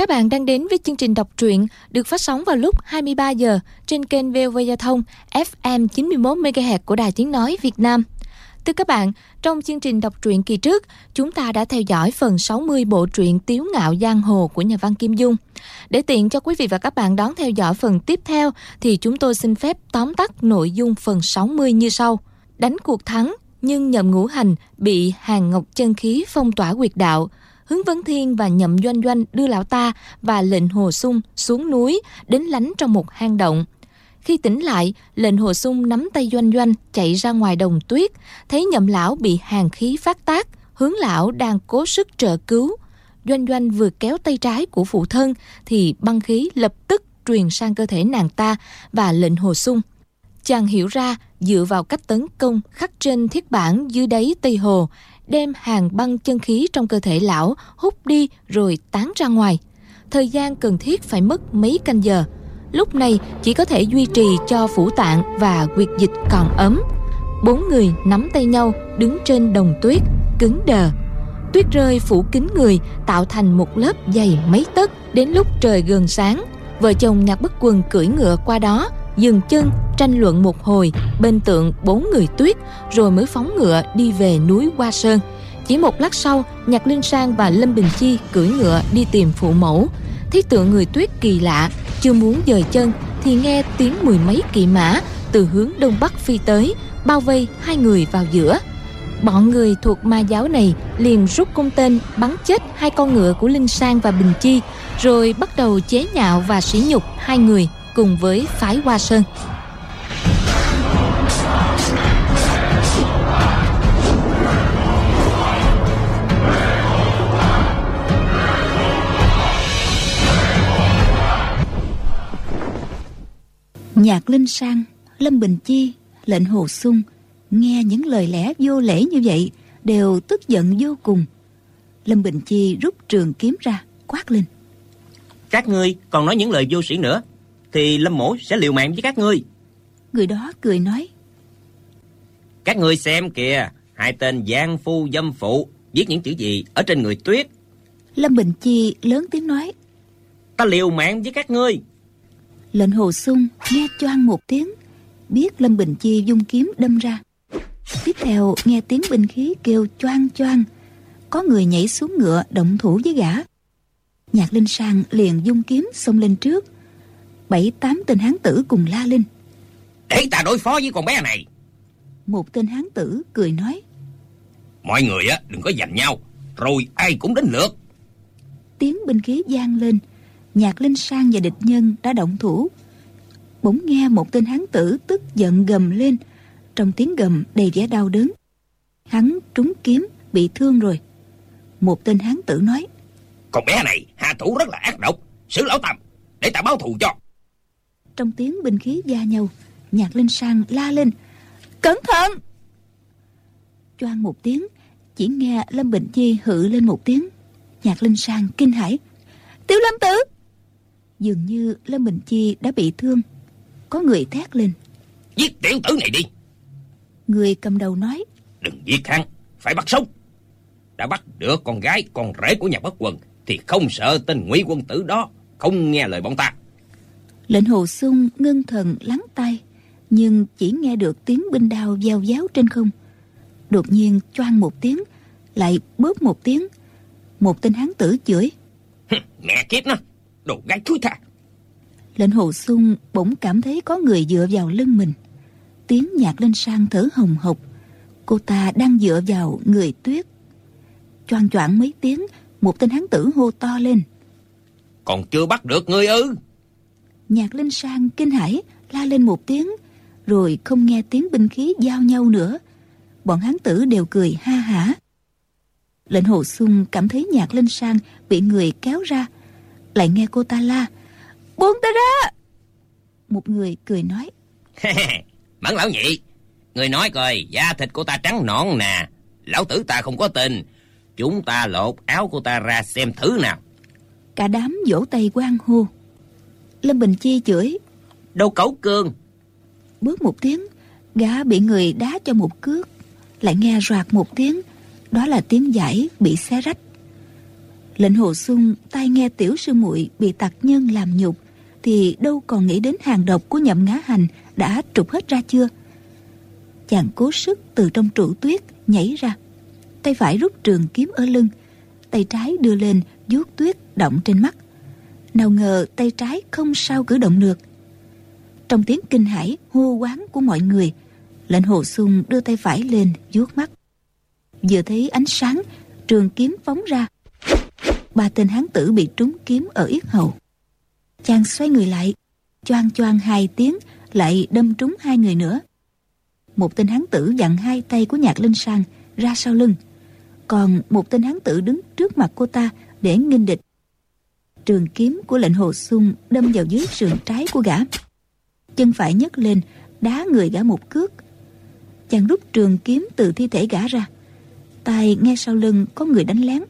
Các bạn đang đến với chương trình đọc truyện được phát sóng vào lúc 23 giờ trên kênh VOV Giao thông FM 91 MHz của Đài Tiếng nói Việt Nam. Thưa các bạn, trong chương trình đọc truyện kỳ trước, chúng ta đã theo dõi phần 60 bộ truyện Tiếu ngạo giang hồ của nhà văn Kim Dung. Để tiện cho quý vị và các bạn đón theo dõi phần tiếp theo thì chúng tôi xin phép tóm tắt nội dung phần 60 như sau. Đánh cuộc thắng nhưng nhậm ngũ hành bị hàng ngọc chân khí phong tỏa quyệt đạo, Hướng Vấn Thiên và Nhậm Doanh Doanh đưa lão ta và lệnh Hồ Sung xuống núi đến lánh trong một hang động. Khi tỉnh lại, lệnh Hồ Sung nắm tay Doanh Doanh chạy ra ngoài đồng tuyết, thấy Nhậm lão bị hàng khí phát tác, hướng lão đang cố sức trợ cứu. Doanh Doanh vừa kéo tay trái của phụ thân thì băng khí lập tức truyền sang cơ thể nàng ta và lệnh Hồ Sung. Chàng hiểu ra dựa vào cách tấn công khắc trên thiết bản dưới đáy Tây Hồ đem hàng băng chân khí trong cơ thể lão hút đi rồi tán ra ngoài. Thời gian cần thiết phải mất mấy canh giờ. Lúc này chỉ có thể duy trì cho phủ tạng và quyệt dịch còn ấm. Bốn người nắm tay nhau đứng trên đồng tuyết, cứng đờ. Tuyết rơi phủ kín người tạo thành một lớp dày mấy tấc đến lúc trời gần sáng. Vợ chồng nhạc bất quần cưỡi ngựa qua đó dừng chân tranh luận một hồi bên tượng bốn người tuyết rồi mới phóng ngựa đi về núi Hoa Sơn. Chỉ một lát sau, Nhạc Linh Sang và Lâm Bình Chi cưỡi ngựa đi tìm phụ mẫu. Thấy tượng người tuyết kỳ lạ, chưa muốn dời chân thì nghe tiếng mười mấy kỵ mã từ hướng đông bắc phi tới, bao vây hai người vào giữa. Bọn người thuộc ma giáo này liền rút cung tên bắn chết hai con ngựa của Linh Sang và Bình Chi, rồi bắt đầu chế nhạo và sỉ nhục hai người cùng với phái Hoa Sơn. Nhạc Linh Sang, Lâm Bình Chi, lệnh Hồ Sung nghe những lời lẽ vô lễ như vậy đều tức giận vô cùng. Lâm Bình Chi rút trường kiếm ra, quát lên. Các ngươi còn nói những lời vô sĩ nữa thì Lâm Mổ sẽ liều mạng với các ngươi. Người đó cười nói. Các ngươi xem kìa, hai tên giang phu dâm phụ viết những chữ gì ở trên người tuyết. Lâm Bình Chi lớn tiếng nói. Ta liều mạng với các ngươi. Lệnh hồ sung nghe choang một tiếng, biết Lâm Bình Chi dung kiếm đâm ra. Tiếp theo nghe tiếng binh khí kêu choang choang, có người nhảy xuống ngựa động thủ với gã. Nhạc Linh Sang liền dung kiếm xông lên trước, bảy tám tên hán tử cùng la lên. Để ta đối phó với con bé này. Một tên hán tử cười nói mọi người á đừng có giành nhau rồi ai cũng đến lượt. Tiếng binh khí vang lên nhạc linh sang và địch nhân đã động thủ. Bỗng nghe một tên hán tử tức giận gầm lên trong tiếng gầm đầy vẻ đau đớn. Hắn trúng kiếm bị thương rồi. Một tên hán tử nói con bé này hạ thủ rất là ác độc xử lão tầm để ta báo thù cho trong tiếng binh khí va nhau nhạc linh sang la lên cẩn thận! Choang một tiếng chỉ nghe lâm bình chi hự lên một tiếng. Nhạc linh sang kinh hãi tiểu lâm tử! Dường như lâm bình chi đã bị thương. Có người thét lên giết tiểu tử này đi! Người cầm đầu nói đừng giết hắn phải bắt sống. Đã bắt được con gái con rể của nhà bất quần thì không sợ tên ngụy quân tử đó không nghe lời bọn ta Lệnh hồ sung ngưng thần lắng tay Nhưng chỉ nghe được tiếng binh đao gieo giáo trên không. Đột nhiên choang một tiếng Lại bóp một tiếng. Một tên hán tử chửi. Mẹ kiếp nó Đồ gái thúi tha. Lệnh hồ sung bỗng cảm thấy có người dựa vào lưng mình. Tiếng nhạc lên sang thở hồng hộc. Cô ta đang dựa vào người tuyết. Choang choạng mấy tiếng Một tên hán tử hô to lên. Còn chưa bắt được ngươi ư Nhạc Linh Sang kinh hãi la lên một tiếng, rồi không nghe tiếng binh khí giao nhau nữa. Bọn hán tử đều cười ha hả. Lệnh Hồ Xuân cảm thấy Nhạc Linh Sang bị người kéo ra, lại nghe cô ta la, buông ta ra. Một người cười nói, Mẫn lão nhị, người nói coi, da thịt của ta trắng nõn nè, lão tử ta không có tình, chúng ta lột áo của ta ra xem thứ nào. Cả đám vỗ tay quan hô. Lâm Bình Chi chửi. Đâu cấu cương. Bước một tiếng Gã bị người đá cho một cước. Lại nghe roạt một tiếng Đó là tiếng giải bị xé rách. Lệnh hồ sung tai nghe tiểu sư muội bị tặc nhân làm nhục thì đâu còn nghĩ đến hàng độc của nhậm ngã hành đã trục hết ra chưa? Chàng cố sức từ trong trụ tuyết nhảy ra tay phải rút trường kiếm ở lưng tay trái đưa lên vuốt tuyết động trên mắt nào ngờ tay trái không sao cử động được. Trong tiếng kinh hãi, hô quán của mọi người lệnh hồ sung đưa tay phải lên, vuốt mắt. Vừa thấy ánh sáng, trường kiếm phóng ra. Ba tên hán tử bị trúng kiếm ở yết hầu. Chàng xoay người lại, choang choang hai tiếng, lại đâm trúng hai người nữa. Một tên hán tử dặn hai tay của nhạc linh sang ra sau lưng. Còn một tên hán tử đứng trước mặt cô ta để nghinh địch trường kiếm của lệnh hồ sung đâm vào dưới sườn trái của gã. Chân phải nhấc lên, đá người gã một cước. Chàng rút trường kiếm từ thi thể gã ra. Tai nghe sau lưng có người đánh lén.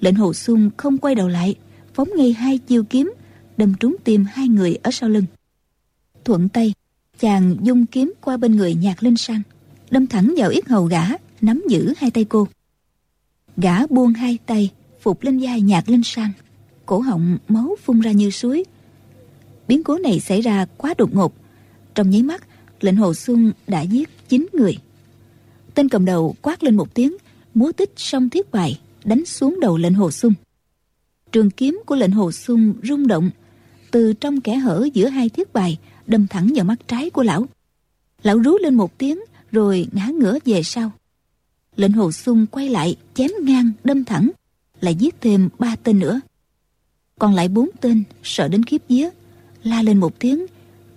Lệnh hồ sung không quay đầu lại, phóng ngay hai chiêu kiếm, đâm trúng tim hai người ở sau lưng. Thuận tay, chàng dung kiếm qua bên người nhạc linh sang, đâm thẳng vào yết hầu gã, nắm giữ hai tay cô. Gã buông hai tay, phục lên vai nhạc linh sang cổ họng máu phun ra như suối. Biến cố này xảy ra quá đột ngột. Trong nháy mắt, lệnh hồ xuân đã giết chín người. Tên cầm đầu quát lên một tiếng, múa tích song thiết bài, đánh xuống đầu lệnh hồ xuân. Trường kiếm của lệnh hồ xuân rung động. Từ trong kẻ hở giữa hai thiết bài, đâm thẳng vào mắt trái của lão. Lão rú lên một tiếng, rồi ngã ngửa về sau. Lệnh hồ xuân quay lại, chém ngang, đâm thẳng, lại giết thêm ba tên nữa còn lại bốn tên sợ đến khiếp vía la lên một tiếng.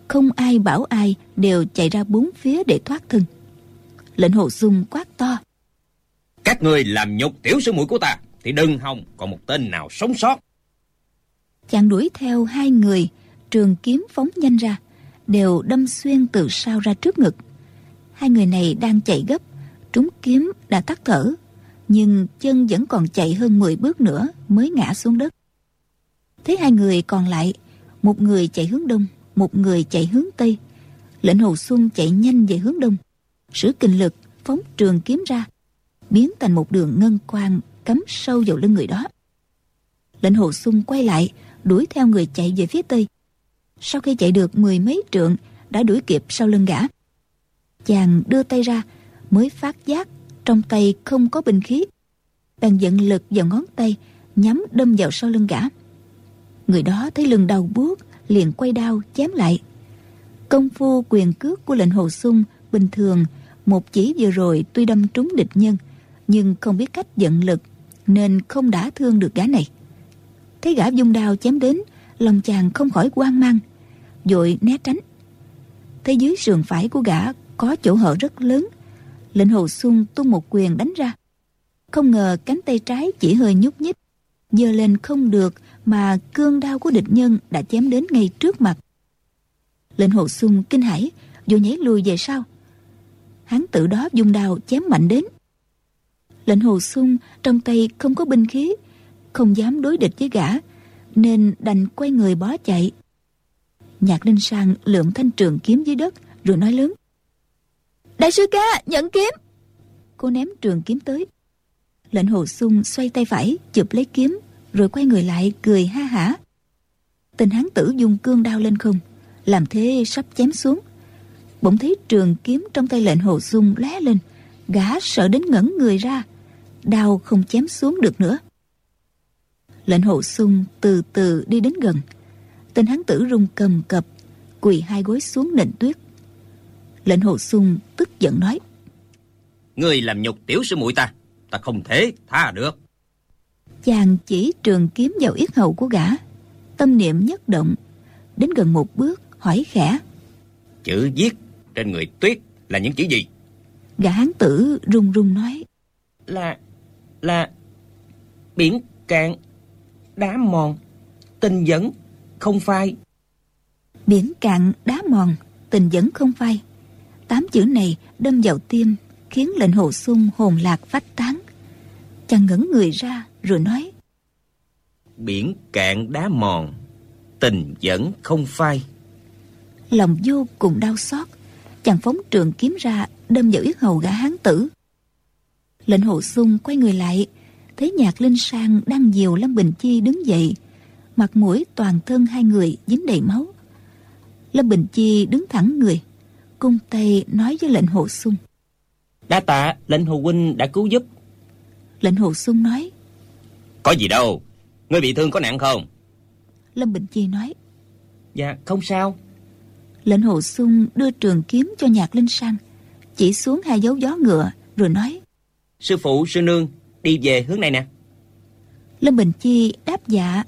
Không ai bảo ai đều chạy ra bốn phía để thoát thân. Lệnh hồ xuân quát to. Các người làm nhục tiểu sư muội của ta thì đừng hòng còn một tên nào sống sót. Chàng đuổi theo hai người trường kiếm phóng nhanh ra đều đâm xuyên từ sau ra trước ngực. Hai người này đang chạy gấp trúng kiếm đã tắt thở nhưng chân vẫn còn chạy hơn 10 bước nữa mới ngã xuống đất thấy hai người còn lại. Một người chạy hướng đông, một người chạy hướng tây. Lệnh hồ xuân chạy nhanh về hướng đông. Sử kinh lực phóng trường kiếm ra, biến thành một đường ngân quang cắm sâu vào lưng người đó. Lệnh hồ xuân quay lại, đuổi theo người chạy về phía tây. Sau khi chạy được mười mấy trượng, đã đuổi kịp sau lưng gã. Chàng đưa tay ra, mới phát giác trong tay không có binh khí. Bèn dẫn lực vào ngón tay, nhắm đâm vào sau lưng gã người đó thấy lưng đau buốt, liền quay đao chém lại. Công phu quyền cước của lệnh hồ sung bình thường, một chỉ vừa rồi tuy đâm trúng địch nhân, nhưng không biết cách giận lực, nên không đã thương được gã này. Thấy gã dung đao chém đến, lòng chàng không khỏi quan mang dội né tránh. Thấy dưới sườn phải của gã có chỗ hở rất lớn, lệnh hồ sung tung một quyền đánh ra. Không ngờ cánh tay trái chỉ hơi nhúc nhích Giờ lên không được mà cương đao của địch nhân đã chém đến ngay trước mặt. Lệnh hồ xuân kinh hãi vội nhảy lùi về sau. Hắn tự đó dùng đao chém mạnh đến. Lệnh hồ xuân trong tay không có binh khí không dám đối địch với gã nên đành quay người bó chạy. Nhạc linh sang lượm thanh trường kiếm dưới đất rồi nói lớn. Đại sư ca nhận kiếm! Cô ném trường kiếm tới. Lệnh hồ sung xoay tay phải chụp lấy kiếm rồi quay người lại cười ha hả. Tên hán tử dùng cương đao lên không, làm thế sắp chém xuống. Bỗng thấy trường kiếm trong tay lệnh hồ sung lóe lên, gã sợ đến ngẩn người ra, đao không chém xuống được nữa. Lệnh hồ sung từ từ đi đến gần, tên hán tử rung cầm cập, quỳ hai gối xuống nền tuyết. Lệnh hồ sung tức giận nói người làm nhục tiểu sư muội ta ta không thể tha được chàng chỉ trường kiếm vào yết hầu của gã. Tâm niệm nhất động. Đến gần một bước hỏi khẽ. Chữ viết trên người tuyết là những chữ gì? Gã hán tử run run nói. Là là biển cạn đá mòn tình dẫn không phai. Biển cạn đá mòn tình dẫn không phai. Tám chữ này đâm vào tim khiến lệnh hồ sung hồn lạc phách tán. Chàng ngẩn người ra rồi nói biển cạn đá mòn tình vẫn không phai. Lòng vô cùng đau xót chàng phóng trường kiếm ra đâm vào yết hầu gã hán tử. Lệnh hồ sung quay người lại thấy nhạc linh sang đang dìu lâm bình chi đứng dậy mặt mũi toàn thân hai người dính đầy máu. Lâm bình chi đứng thẳng người cung tay nói với lệnh hồ sung. Đa tạ lệnh hồ huynh đã cứu giúp. Lệnh hồ sung nói có gì đâu. Ngươi bị thương có nặng không? Lâm bình chi nói. Dạ không sao. Lệnh hồ sung đưa trường kiếm cho nhạc linh sang chỉ xuống hai dấu gió ngựa rồi nói. Sư phụ sư nương đi về hướng này nè. Lâm bình chi đáp dạ.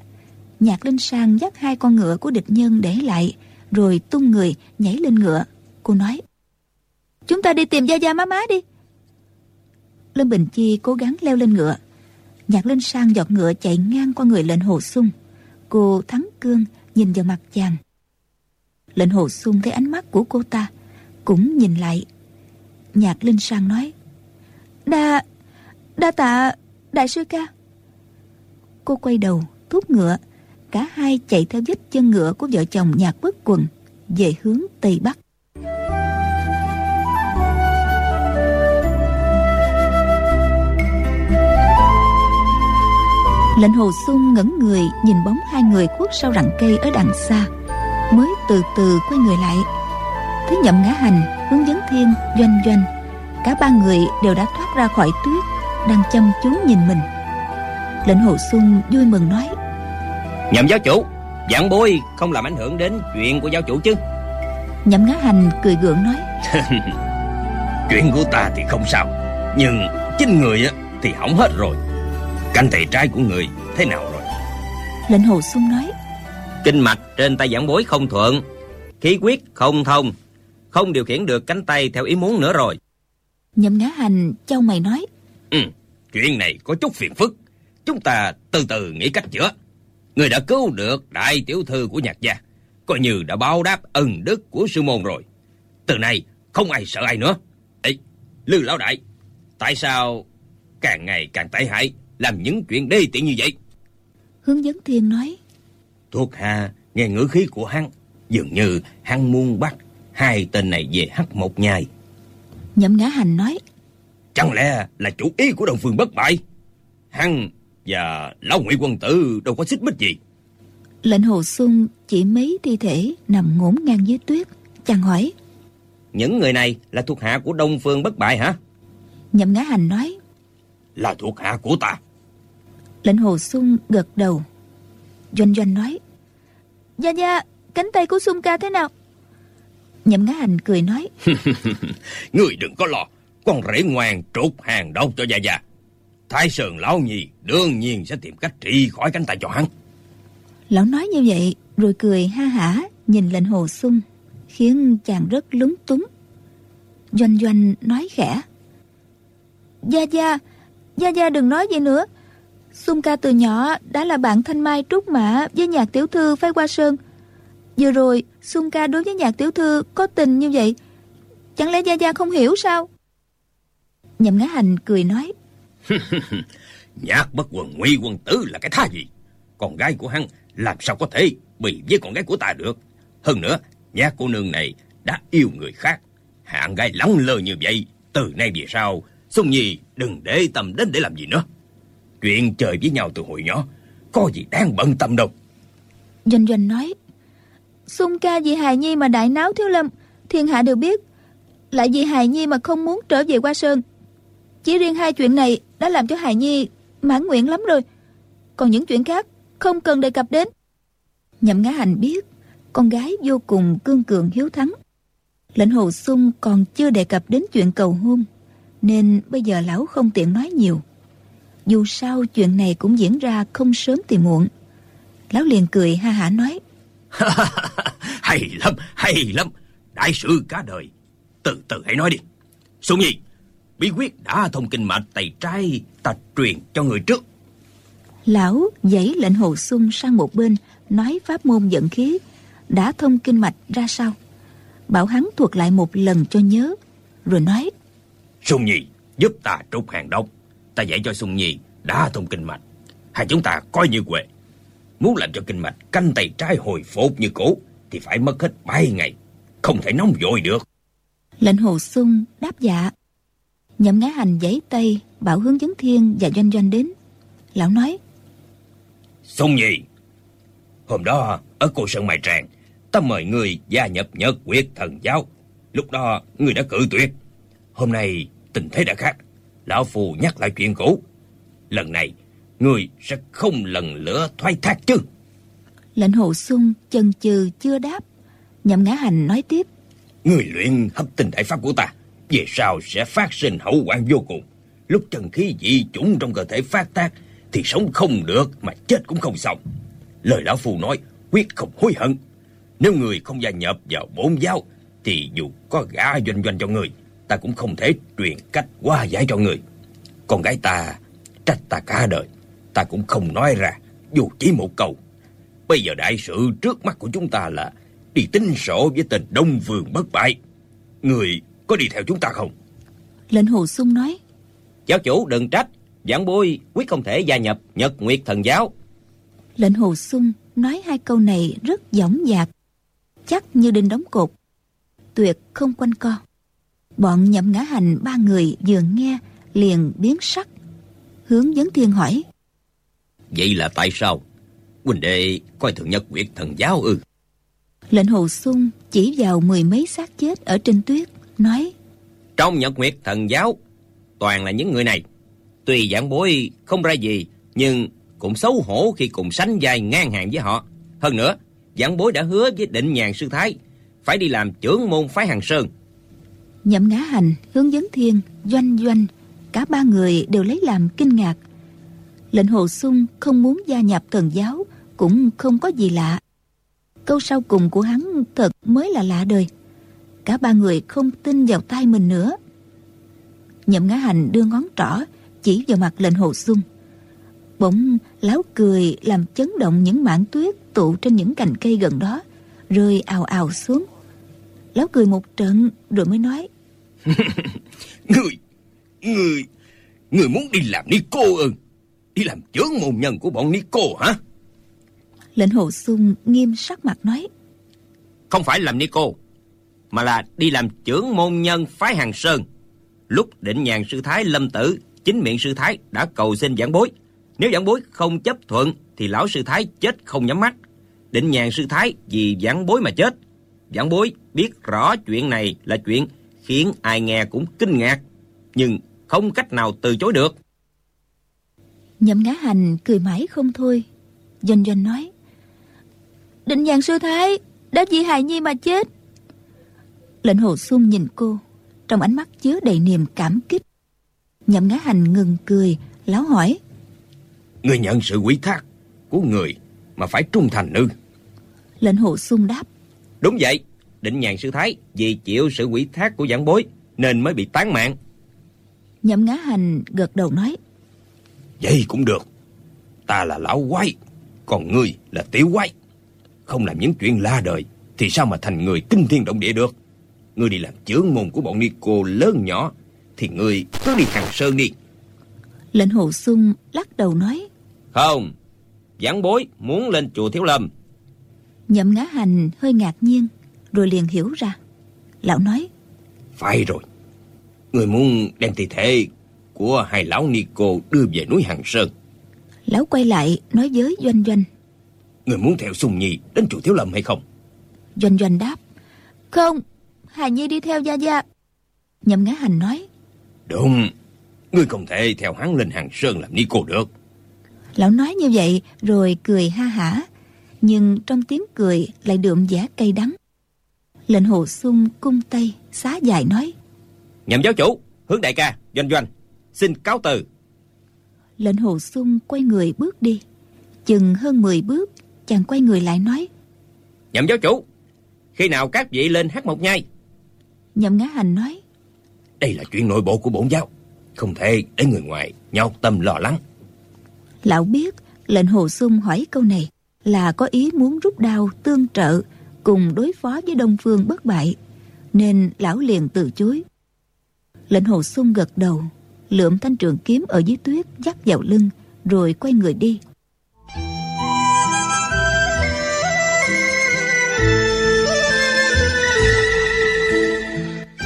Nhạc linh sang dắt hai con ngựa của địch nhân để lại rồi tung người nhảy lên ngựa. Cô nói chúng ta đi tìm gia gia má má đi. Lâm bình chi cố gắng leo lên ngựa nhạc linh sang giọt ngựa chạy ngang qua người lệnh hồ sung. Cô thắng cương, nhìn vào mặt chàng. Lệnh hồ sung thấy ánh mắt của cô ta, cũng nhìn lại. Nhạc linh sang nói, đa đa tạ, đại sư ca. Cô quay đầu, thúc ngựa. Cả hai chạy theo vết chân ngựa của vợ chồng nhạc bất quần về hướng tây bắc. Lệnh hồ sung ngẩn người nhìn bóng hai người khuất sau rặng cây ở đằng xa. Mới từ từ quay người lại. Thấy nhậm ngã hành hướng dẫn thiên doanh doanh. Cả ba người đều đã thoát ra khỏi tuyết đang chăm chú nhìn mình. Lệnh hồ sung vui mừng nói nhậm giáo chủ dạng bôi không làm ảnh hưởng đến chuyện của giáo chủ chứ? Nhậm ngã hành cười gượng nói chuyện của ta thì không sao nhưng chính người á thì hỏng hết rồi canh thầy trai của người thế nào rồi? Lệnh hồ sung nói. Kinh mạch trên tay giảng bối không thuận khí huyết không thông không điều khiển được cánh tay theo ý muốn nữa rồi. Nhậm ngã hành châu mày nói. Ừ chuyện này có chút phiền phức. Chúng ta từ từ nghĩ cách chữa. Người đã cứu được đại tiểu thư của nhạc gia coi như đã báo đáp ân đức của sư môn rồi. Từ nay không ai sợ ai nữa. Ê, lư lão đại tại sao càng ngày càng tệ hại làm những chuyện đê tiện như vậy. Hướng dẫn thiên nói. Thuộc hạ nghe ngữ khí của hắn dường như hắn muốn bắt hai tên này về hắc một nhai. Nhậm ngã hành nói. Chẳng lẽ là chủ ý của đồng phương bất bại? Hắn và lão ngụy quân tử đâu có xích mích gì? Lệnh hồ sung chỉ mấy thi thể nằm ngổn ngang dưới tuyết chàng hỏi. Những người này là thuộc hạ của đông phương bất bại hả? Nhậm ngã hành nói. Là thuộc hạ của ta lệnh hồ sung gật đầu. Doanh doanh nói gia gia cánh tay của sung ca thế nào? Nhậm ngã hành cười nói người đừng có lo con rể ngoan trục hàng độc cho gia gia. Thái sơn lão nhi đương nhiên sẽ tìm cách trị khỏi cánh tay cho hắn. Lão nói như vậy rồi cười ha hả nhìn lệnh hồ sung khiến chàng rất lúng túng. Doanh doanh nói khẽ gia gia gia gia đừng nói vậy nữa Xung ca từ nhỏ đã là bạn thanh mai trúc mã với nhạc tiểu thư phái qua sơn. Vừa rồi, Xung ca đối với nhạc tiểu thư có tình như vậy. Chẳng lẽ Gia Gia không hiểu sao? Nhậm ngã hành cười nói. nhạc bất quần nguy quân tử là cái tha gì? Con gái của hắn làm sao có thể bị với con gái của ta được? Hơn nữa, nhạc cô nương này đã yêu người khác. Hạng gái lắng lơ như vậy, từ nay về sau, Xuân Nhi đừng để tâm đến để làm gì nữa. Chuyện chơi với nhau từ hồi nhỏ. Có gì đáng bận tâm đâu. Doanh Doanh nói, Xung ca vì Hài Nhi mà đại náo thiếu lâm, Thiên hạ đều biết Lại vì Hài Nhi mà không muốn trở về qua Sơn. Chỉ riêng hai chuyện này Đã làm cho Hài Nhi mãn nguyện lắm rồi. Còn những chuyện khác Không cần đề cập đến. Nhậm ngã hành biết Con gái vô cùng cương cường hiếu thắng. Lệnh hồ sung còn chưa đề cập đến chuyện cầu hôn, Nên bây giờ lão không tiện nói nhiều dù sao chuyện này cũng diễn ra không sớm thì muộn. Lão liền cười ha hả nói. Hay lắm, hay lắm. Đại sư cả đời Từ từ hãy nói đi. Xuân Nhi Bí quyết đã thông kinh mạch tay trái Ta truyền cho người trước. Lão dãy lệnh hồ sung sang một bên Nói pháp môn dẫn khí. Đã thông kinh mạch ra sao? Bảo hắn thuật lại một lần cho nhớ Rồi nói. Xuân Nhi giúp ta trục hàng độc ta dạy cho Xuân Nhi đã thông kinh mạch. Hai chúng ta coi như quệ. Muốn làm cho kinh mạch canh tay trái hồi phục như cũ thì phải mất hết 7 ngày. Không thể nóng vội được. Lệnh hồ sung đáp dạ. Nhậm ngã hành giấy tay bảo hướng dẫn thiên và doanh doanh đến. Lão nói Sông Nhi Hôm đó ở cô Sơn Mai Tràng Ta mời người gia nhập nhật quyết thần giáo Lúc đó người đã cự tuyệt Hôm nay tình thế đã khác Lão Phù nhắc lại chuyện cũ. Lần này Người sẽ không lần nữa thoái thác chứ. Lệnh hồ sung chần chừ chưa đáp. Nhậm ngã hành nói tiếp. Người luyện hấp tinh đại pháp của ta Về sau sẽ phát sinh hậu quả vô cùng. Lúc chân khí dị chủng trong cơ thể phát tác Thì sống không được mà chết cũng không xong. Lời lão phù nói Quyết không hối hận. Nếu người không gia nhập vào bốn giáo Thì dù có gã doanh doanh cho người Ta cũng không thể truyền cách qua giải cho người. Con gái ta Trách ta cả đời. Ta cũng không nói ra Dù chỉ một câu. Bây giờ đại sự trước mắt của chúng ta là Đi tính sổ với tên Đông Vương bất bại. Người có đi theo chúng ta không? Lệnh hồ sung nói. Giáo chủ đừng trách. Giảng bối quyết không thể gia nhập Nhật Nguyệt Thần Giáo. Lệnh hồ sung nói hai câu này rất dõng dạc Chắc như đinh đóng cột. Tuyệt không quanh co Bọn nhậm ngã hành ba người vừa nghe Liền biến sắc Hướng dẫn thiên hỏi Vậy là tại sao? Quỳnh đệ coi thường Nhật Nguyệt Thần Giáo ư? Lệnh hồ sung chỉ vào mười mấy xác chết ở trên tuyết Nói Trong Nhật Nguyệt Thần Giáo Toàn là những người này Tuy giảng bối không ra gì Nhưng cũng xấu hổ khi cùng sánh vai ngang hàng với họ Hơn nữa Giảng bối đã hứa với định nhàn sư thái Phải đi làm trưởng môn phái hàng sơn Nhậm ngã hành, hướng dẫn thiên, Doanh doanh, Cả ba người đều lấy làm kinh ngạc. Lệnh hồ sung không muốn gia nhập thần giáo, Cũng không có gì lạ. Câu sau cùng của hắn thật mới là lạ đời. Cả ba người không tin vào tay mình nữa. Nhậm ngã hành đưa ngón trỏ Chỉ vào mặt lệnh hồ sung. Bỗng láo cười làm chấn động những mảng tuyết tụ trên những cành cây gần đó, Rơi ào ào xuống. Láo cười một trận rồi mới nói Người, người, người muốn đi làm ni cô ư? Đi làm trưởng môn nhân của bọn ni cô hả? Lệnh hồ sung nghiêm sắc mặt nói Không phải làm ni cô Mà là đi làm trưởng môn nhân phái hàng sơn Lúc định nhàn sư thái lâm tử Chính miệng sư thái đã cầu xin giảng bối Nếu giảng bối không chấp thuận Thì lão sư thái chết không nhắm mắt Định nhàn sư thái vì giảng bối mà chết Giảng bối biết rõ chuyện này là chuyện Khiến ai nghe cũng kinh ngạc Nhưng không cách nào từ chối được. Nhậm ngã hành cười mãi không thôi. Doanh doanh nói Định nhàn sư thái Đã vì hài nhi mà chết. Lệnh hồ xuân nhìn cô Trong ánh mắt chứa đầy niềm cảm kích. Nhậm ngã hành ngừng cười Láo hỏi Người nhận sự quý thác của người mà phải trung thành ư? Lệnh hồ xuân đáp Đúng vậy Định nhàn sư thái vì chịu sự quỷ thác của giảng bối Nên mới bị tán mạng Nhậm ngã hành gật đầu nói Vậy cũng được. Ta là lão quái, còn ngươi là tiểu quái. Không làm những chuyện la đời, thì sao mà thành người kinh thiên động địa được? Ngươi đi làm chướng môn của bọn Nico lớn nhỏ, thì ngươi cứ đi hàng sơn đi. Lệnh hồ xuân lắc đầu nói Không Giảng bối muốn lên chùa Thiếu Lâm Nhậm ngã hành hơi ngạc nhiên Rồi liền hiểu ra Lão nói Phải rồi. Ngươi muốn đem thi thể của hai lão Nico đưa về núi Hàng Sơn. Lão quay lại nói với Doanh Doanh Ngươi muốn theo Sùng Nhi đến chùa Thiếu Lâm hay không? Doanh Doanh đáp Không Hài Nhi đi theo Gia Gia Nhậm ngã hành nói Đúng. Ngươi không thể theo hắn lên Hàng Sơn làm Nico được. Lão nói như vậy rồi cười ha hả Nhưng trong tiếng cười lại đượm vẻ cay đắng Lệnh hồ sung cung tay xá dài nói. Nhậm giáo chủ Hướng đại ca Doanh doanh Xin cáo từ. Lệnh hồ sung quay người bước đi. Chừng hơn 10 bước Chàng quay người lại nói. Nhậm giáo chủ Khi nào các vị lên hát một nhai? Nhậm ngã hành nói. Đây là chuyện nội bộ của bổn giáo. Không thể để người ngoài nhọc tâm lo lắng. Lão biết lệnh hồ sung hỏi câu này Là có ý muốn rút đao tương trợ Cùng đối phó với Đông Phương bất bại, Nên lão liền từ chối. Lệnh hồ sung gật đầu, Lượm thanh trường kiếm ở dưới tuyết Dắt vào lưng, Rồi quay người đi.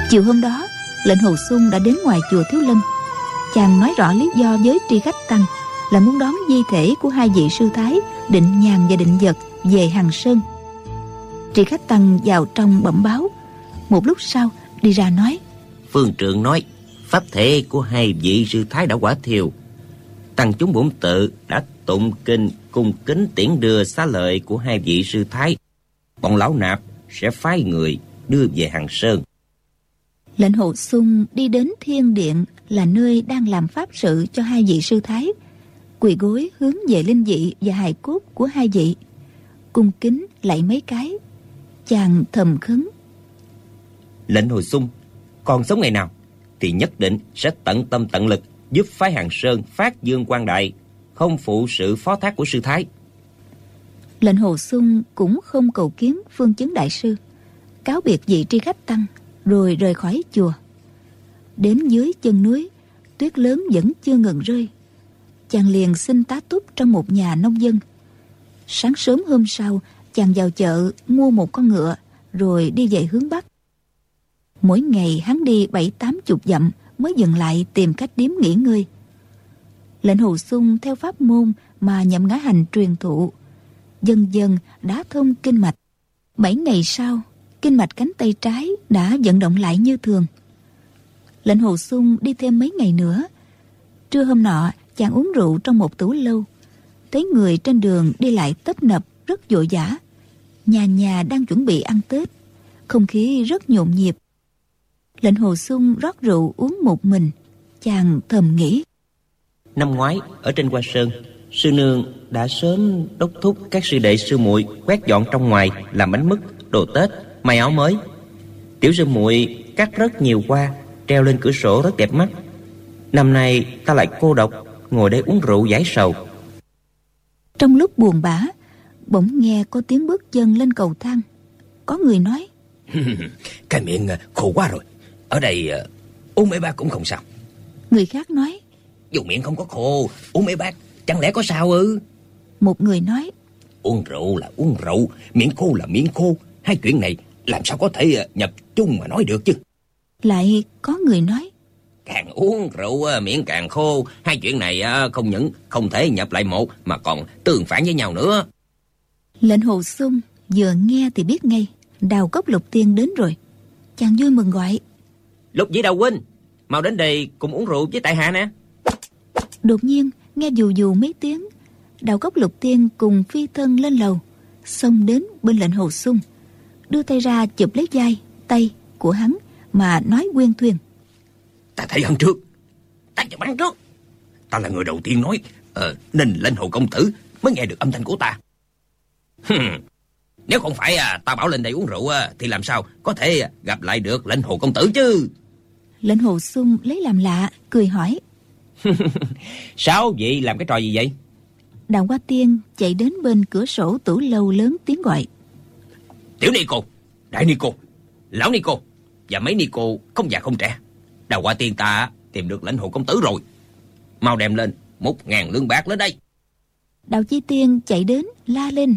Chiều hôm đó, Lệnh hồ sung đã đến ngoài chùa Thiếu Lâm. Chàng nói rõ lý do với tri khách tăng là muốn đón di thể của hai vị sư thái định nhàn và định vật về hàng sơn trị khách tăng vào trong bẩm báo. Một lúc sau đi ra nói phương trượng nói pháp thể của hai vị sư thái đã quả thiều. Tăng chúng bổn tự đã tụng kinh cung kính tiễn đưa xá lợi của hai vị sư thái. Bọn lão nạp sẽ phái người đưa về hàng sơn. Lệnh hồ sung đi đến thiên điện là nơi đang làm pháp sự cho hai vị sư thái. Quỳ gối hướng về linh vị và hài cốt của hai vị. Cung kính lạy mấy cái chàng thầm khấn. Lệnh hồi sung còn sống ngày nào thì nhất định sẽ tận tâm tận lực giúp phái hàng sơn phát dương quan đại không phụ sự phó thác của sư thái. Lệnh hồ sung cũng không cầu kiến phương chứng đại sư cáo biệt vị tri khách tăng rồi rời khỏi chùa. Đến dưới chân núi tuyết lớn vẫn chưa ngừng rơi. Chàng liền xin tá túc trong một nhà nông dân. Sáng sớm hôm sau chàng vào chợ mua một con ngựa, rồi đi về hướng bắc. Mỗi ngày hắn đi bảy tám chục dặm mới dừng lại tìm cách điếm nghỉ ngơi. Lệnh hồ sung theo pháp môn mà nhậm ngã hành truyền thụ, dần dần đã thông kinh mạch. Bảy ngày sau, kinh mạch cánh tay trái đã vận động lại như thường. Lệnh hồ sung đi thêm mấy ngày nữa. Trưa hôm nọ, chàng uống rượu trong một tủ lâu. Thấy người trên đường đi lại tấp nập, rất vội vã nhà nhà đang chuẩn bị ăn tết. Không khí rất nhộn nhịp. Lệnh hồ sung rót rượu uống một mình. Chàng thầm nghĩ. Năm ngoái ở trên hoa sơn sư nương đã sớm đốc thúc các sư đệ sư muội quét dọn trong ngoài làm bánh mứt đồ tết may áo mới. Tiểu sư muội cắt rất nhiều hoa treo lên cửa sổ rất đẹp mắt. Năm nay ta lại cô độc ngồi đây uống rượu giải sầu. Trong lúc buồn bã bỗng nghe có tiếng bước chân lên cầu thang. Có người nói cái miệng à, khô quá rồi. Ở đây à, uống mấy bát cũng không sao. người khác nói dù miệng không có khô uống mấy bát chẳng lẽ có sao ư? Một người nói uống rượu là uống rượu miệng khô là miệng khô. Hai chuyện này làm sao có thể à, nhập chung mà nói được chứ? lại có người nói càng uống rượu miệng càng khô. Hai chuyện này không những không thể nhập lại một mà còn tương phản với nhau nữa lệnh hồ sung vừa nghe thì biết ngay đào cốc lục tiên đến rồi. Chàng vui mừng gọi. Lục dĩ đào huynh mau đến đây cùng uống rượu với tại hạ nè. Đột nhiên nghe dù dù mấy tiếng đào cốc lục tiên cùng phi thân lên lầu xông đến bên lệnh hồ sung đưa tay ra chụp lấy vai tay của hắn mà nói quyên thuyền. Ta thấy hắn trước ta chụp hắn trước. Ta là người đầu tiên nói ờ, nên lên hồ công tử mới nghe được âm thanh của ta nếu không phải à, ta bảo lên đây uống rượu à, thì làm sao có thể gặp lại được lệnh hồ công tử chứ? Lệnh hồ sung lấy làm lạ cười hỏi. Sao vậy? Làm cái trò gì vậy? Đào hoa tiên chạy đến bên cửa sổ tủ lâu lớn tiếng gọi. Tiểu ni cô đại ni cô lão ni cô và mấy ni cô không già không trẻ. Đào hoa tiên ta tìm được lệnh hồ công tử rồi. Mau đem lên một ngàn lương bạc lên đây. Đào chi tiên chạy đến la lên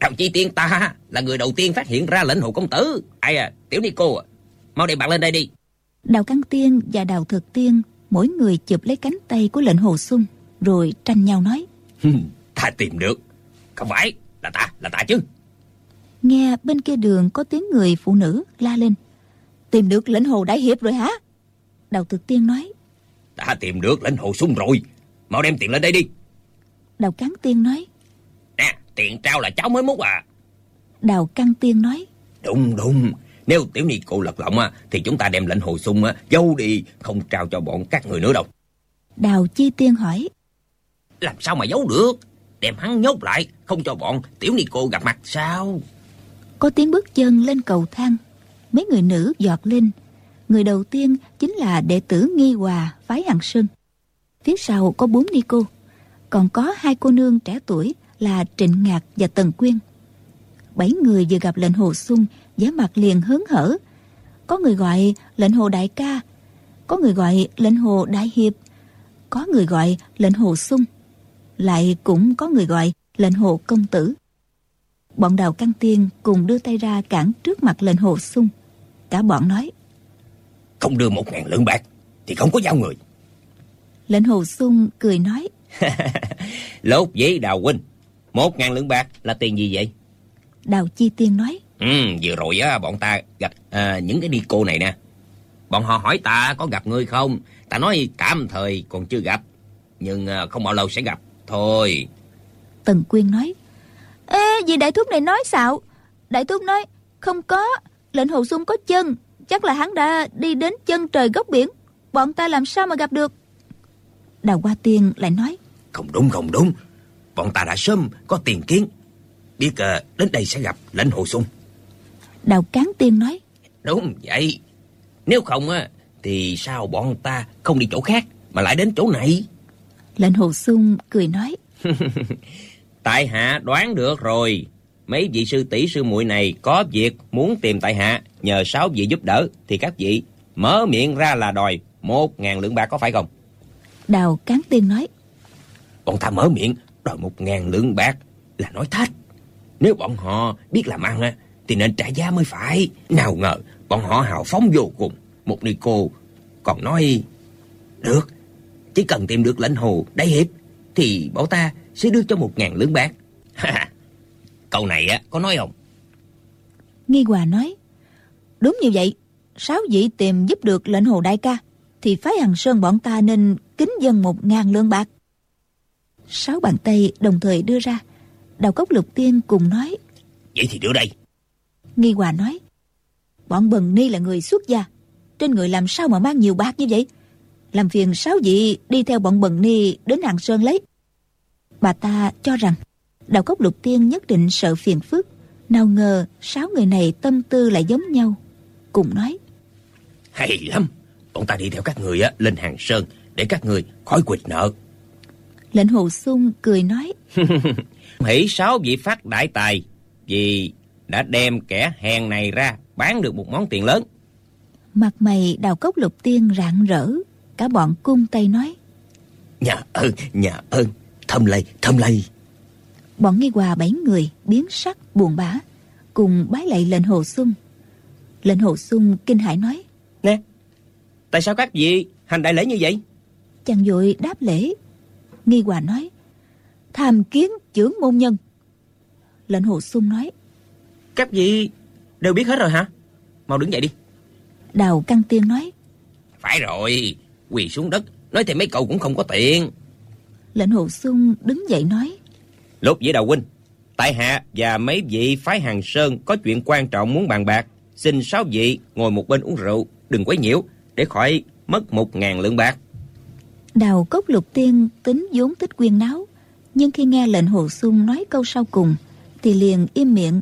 đào chi tiên ta là người đầu tiên phát hiện ra lệnh hồ công tử. Ai à tiểu ni cô à mau đem bạc lên đây đi. Đào căn tiên và đào thực tiên mỗi người chụp lấy cánh tay của lệnh hồ sung rồi tranh nhau nói. Ta tìm được. Không phải là ta là ta chứ. Nghe bên kia đường có tiếng người phụ nữ la lên. Tìm được lệnh hồ đại hiệp rồi hả? Đào thực tiên nói. Đã tìm được lệnh hồ sung rồi. Mau đem tiền lên đây đi. Đào cán tiên nói tiền trao là cháu mới múc à. Đào căn tiên nói. Đúng đúng. Nếu tiểu ni cô lật lọng thì chúng ta đem lệnh hồ sung giấu đi không trao cho bọn các người nữa đâu. Đào chi tiên hỏi. Làm sao mà giấu được? Đem hắn nhốt lại không cho bọn tiểu ni cô gặp mặt sao? Có tiếng bước chân lên cầu thang. Mấy người nữ giọt lên. Người đầu tiên chính là đệ tử nghi hòa phái hằng sơn. Phía sau có bốn ni cô. Còn có hai cô nương trẻ tuổi là trịnh ngạc và tần quyên. Bảy người vừa gặp lệnh hồ sung vẻ mặt liền hớn hở. Có người gọi lệnh hồ đại ca có người gọi lệnh hồ đại hiệp có người gọi lệnh hồ sung lại cũng có người gọi lệnh hồ công tử. Bọn đào căn tiên cùng đưa tay ra cản trước mặt lệnh hồ sung. Cả bọn nói không đưa một ngàn lượng bạc thì không có giao người. Lệnh hồ sung cười nói Lốt giấy đào huynh. Một ngàn lượng bạc là tiền gì vậy? Đào Chi Tiên nói. Ừ, vừa rồi á, bọn ta gặp à, những cái đi cô này nè. Bọn họ hỏi ta có gặp ngươi không? Ta nói tạm thời còn chưa gặp. Nhưng à, không bao lâu sẽ gặp. Thôi. Tần Quyên nói. Ê, gì đại thúc này nói xạo. Đại thúc nói, không có, lệnh hồ sung có chân. Chắc là hắn đã đi đến chân trời góc biển. Bọn ta làm sao mà gặp được? Đào Hoa Tiên lại nói. Không đúng, không đúng. Bọn ta đã sớm có tiền kiến. Biết uh, đến đây sẽ gặp lệnh hồ sung. Đào Cán Tiên nói. Đúng vậy. Nếu không á, thì sao bọn ta không đi chỗ khác mà lại đến chỗ này? Lệnh hồ sung cười nói. tại hạ đoán được rồi. Mấy vị sư tỷ sư muội này có việc muốn tìm tại hạ nhờ sáu vị giúp đỡ thì các vị mở miệng ra là đòi một ngàn lượng bạc có phải không? Đào Cán Tiên nói. Bọn ta mở miệng đòi một ngàn lượng bạc là nói thách. Nếu bọn họ biết làm ăn á, thì nên trả giá mới phải. Nào ngờ bọn họ hào phóng vô cùng. Một ni cô còn nói được, chỉ cần tìm được lãnh hồ đáy hiệp thì bọn ta sẽ đưa cho một ngàn lượng bạc. Câu này á có nói không? Nghi Hòa nói Đúng như vậy Sáu vị tìm giúp được lệnh hồ đại ca Thì phái Hằng Sơn bọn ta nên kính dân một ngàn lượng bạc Sáu bàn tay đồng thời đưa ra. Đào cốc lục tiên cùng nói Vậy thì đưa đây. Nghi Hòa nói Bọn Bần Ni là người xuất gia. Trên người làm sao mà mang nhiều bạc như vậy? Làm phiền sáu vị đi theo bọn Bần Ni đến Hàng Sơn lấy. Bà ta cho rằng Đào cốc lục tiên nhất định sợ phiền phức. Nào ngờ sáu người này tâm tư lại giống nhau Cùng nói Hay lắm. Bọn ta đi theo các người á, lên hàng sơn Để các người khỏi quỵt nợ Lệnh hồ sung cười nói. Hỷ sáu vị phát đại tài Vì đã đem kẻ hèn này ra Bán được một món tiền lớn. Mặt mày đào cốc lục tiên rạng rỡ Cả bọn cung tay nói. Nhà ơn, nhà ơn Thâm lây, thâm lây Bọn nghi hòa bảy người biến sắc buồn bã Cùng bái lạy lệnh hồ sung. Lệnh hồ sung kinh hãi nói. Nè Tại sao các vị hành đại lễ như vậy? Chàng vội đáp lễ Nghi hòa nói Tham kiến trưởng môn nhân. Lệnh hồ sung nói Các vị đều biết hết rồi hả? Mau đứng dậy đi. Đào Căng Tiên nói Phải rồi Quỳ xuống đất Nói thêm mấy câu cũng không có tiện. Lệnh hồ sung đứng dậy nói Lúc với đầu huynh Tại hạ và mấy vị phái hàng sơn Có chuyện quan trọng muốn bàn bạc Xin sáu vị ngồi một bên uống rượu Đừng quấy nhiễu Để khỏi mất một ngàn lượng bạc Đào cốc lục tiên tính vốn thích quyên náo, Nhưng khi nghe lệnh hồ sung nói câu sau cùng, Thì liền im miệng.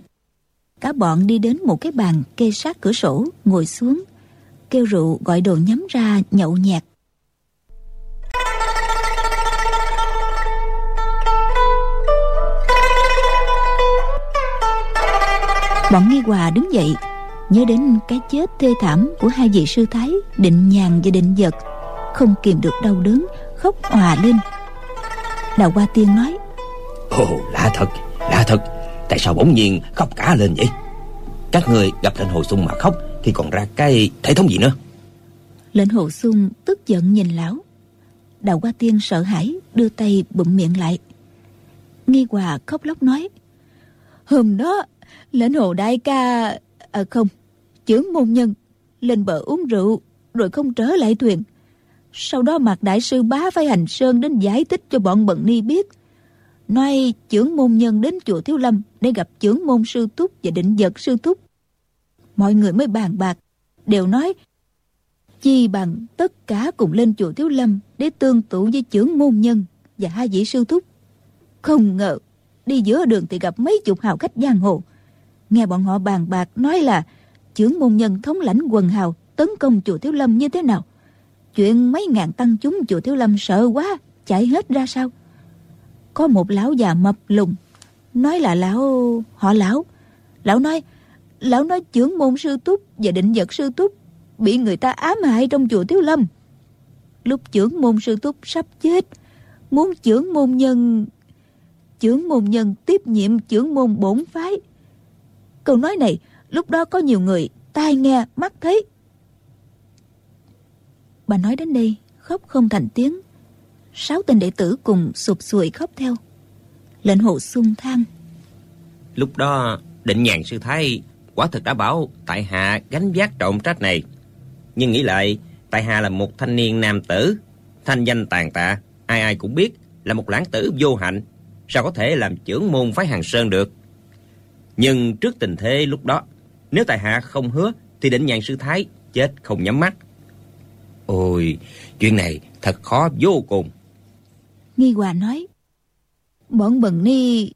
Cả bọn đi đến một cái bàn kê sát cửa sổ, Ngồi xuống, Kêu rượu gọi đồ nhắm ra, nhậu nhẹt. Bọn nghi hòa đứng dậy, Nhớ đến cái chết thê thảm Của hai vị sư thái Định nhàn và định giật không kìm được đau đớn Khóc hòa lên. Đào Hoa Tiên nói Ồ lạ thật Lạ thật. Tại sao bỗng nhiên khóc cả lên vậy? Các người gặp lệnh hồ sung mà khóc Thì còn ra cái thể thống gì nữa? Lệnh hồ sung tức giận nhìn lão. Đào Hoa Tiên sợ hãi Đưa tay bụm miệng lại. Nghi Hòa khóc lóc nói Hôm đó Lệnh hồ đại ca À không Chưởng môn nhân Lên bờ uống rượu Rồi không trở lại thuyền sau đó Mạc đại sư bá phái hành sơn Đến giải thích cho bọn bận ni biết. Nói trưởng môn nhân đến chùa Thiếu Lâm Để gặp trưởng môn sư túc Và định vật sư túc Mọi người mới bàn bạc, Đều nói, Chi bằng tất cả cùng lên chùa Thiếu Lâm Để tương tụ với trưởng môn nhân Và hai vị sư túc Không ngờ, Đi giữa đường thì gặp mấy chục hào khách giang hồ. Nghe bọn họ bàn bạc nói là, trưởng môn nhân thống lãnh quần hào, Tấn công chùa Thiếu Lâm như thế nào? Chuyện mấy ngàn tăng chúng chùa Thiếu Lâm sợ quá, Chạy hết ra sao? Có một lão già mập lùng, Nói là lão, Họ lão. Lão nói Lão nói trưởng môn sư túc Và định vật sư túc Bị người ta ám hại trong chùa Thiếu Lâm. Lúc trưởng môn sư túc sắp chết, Muốn trưởng môn nhân, trưởng môn nhân tiếp nhiệm trưởng môn bổn phái. Câu nói này, lúc đó có nhiều người tai nghe, mắt thấy. Bà nói đến đây, khóc không thành tiếng. sáu tên đệ tử cùng sụp sùi khóc theo. Lệnh hồ sung than lúc đó, định nhàn sư thái, quả thực đã bảo tại hạ gánh vác trọng trách này. Nhưng nghĩ lại, tại hạ là một thanh niên nam tử, thanh danh tàn tạ, ai ai cũng biết là một lãng tử vô hạnh. Sao có thể làm trưởng môn phái hàng sơn được? Nhưng trước tình thế lúc đó, nếu tại hạ không hứa thì định nhàn sư thái chết không nhắm mắt ôi, chuyện này thật khó vô cùng. Nghi hòa nói, bọn bần ni,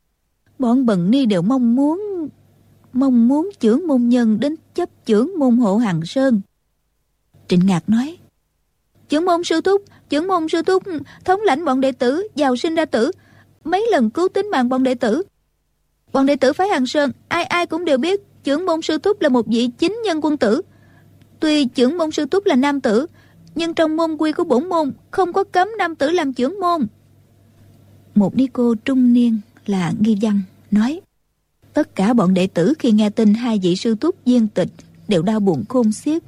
bọn bần ni đều mong muốn mong muốn trưởng môn nhân đến chấp trưởng môn hộ hàng sơn. Trịnh ngạc nói trưởng môn sư thúc trưởng môn sư thúc, thống lãnh bọn đệ tử, giàu sinh ra tử, mấy lần cứu tính mạng bọn đệ tử. Bọn đệ tử phái hàng sơn, ai ai cũng đều biết trưởng môn sư thúc là một vị chính nhân quân tử. Tuy trưởng môn sư thúc là nam tử nhưng trong môn quy của bổn môn, không có cấm nam tử làm trưởng môn. Một ni cô trung niên là nghi văn nói, tất cả bọn đệ tử khi nghe tin hai vị sư túc viên tịch đều đau buồn khôn xiết.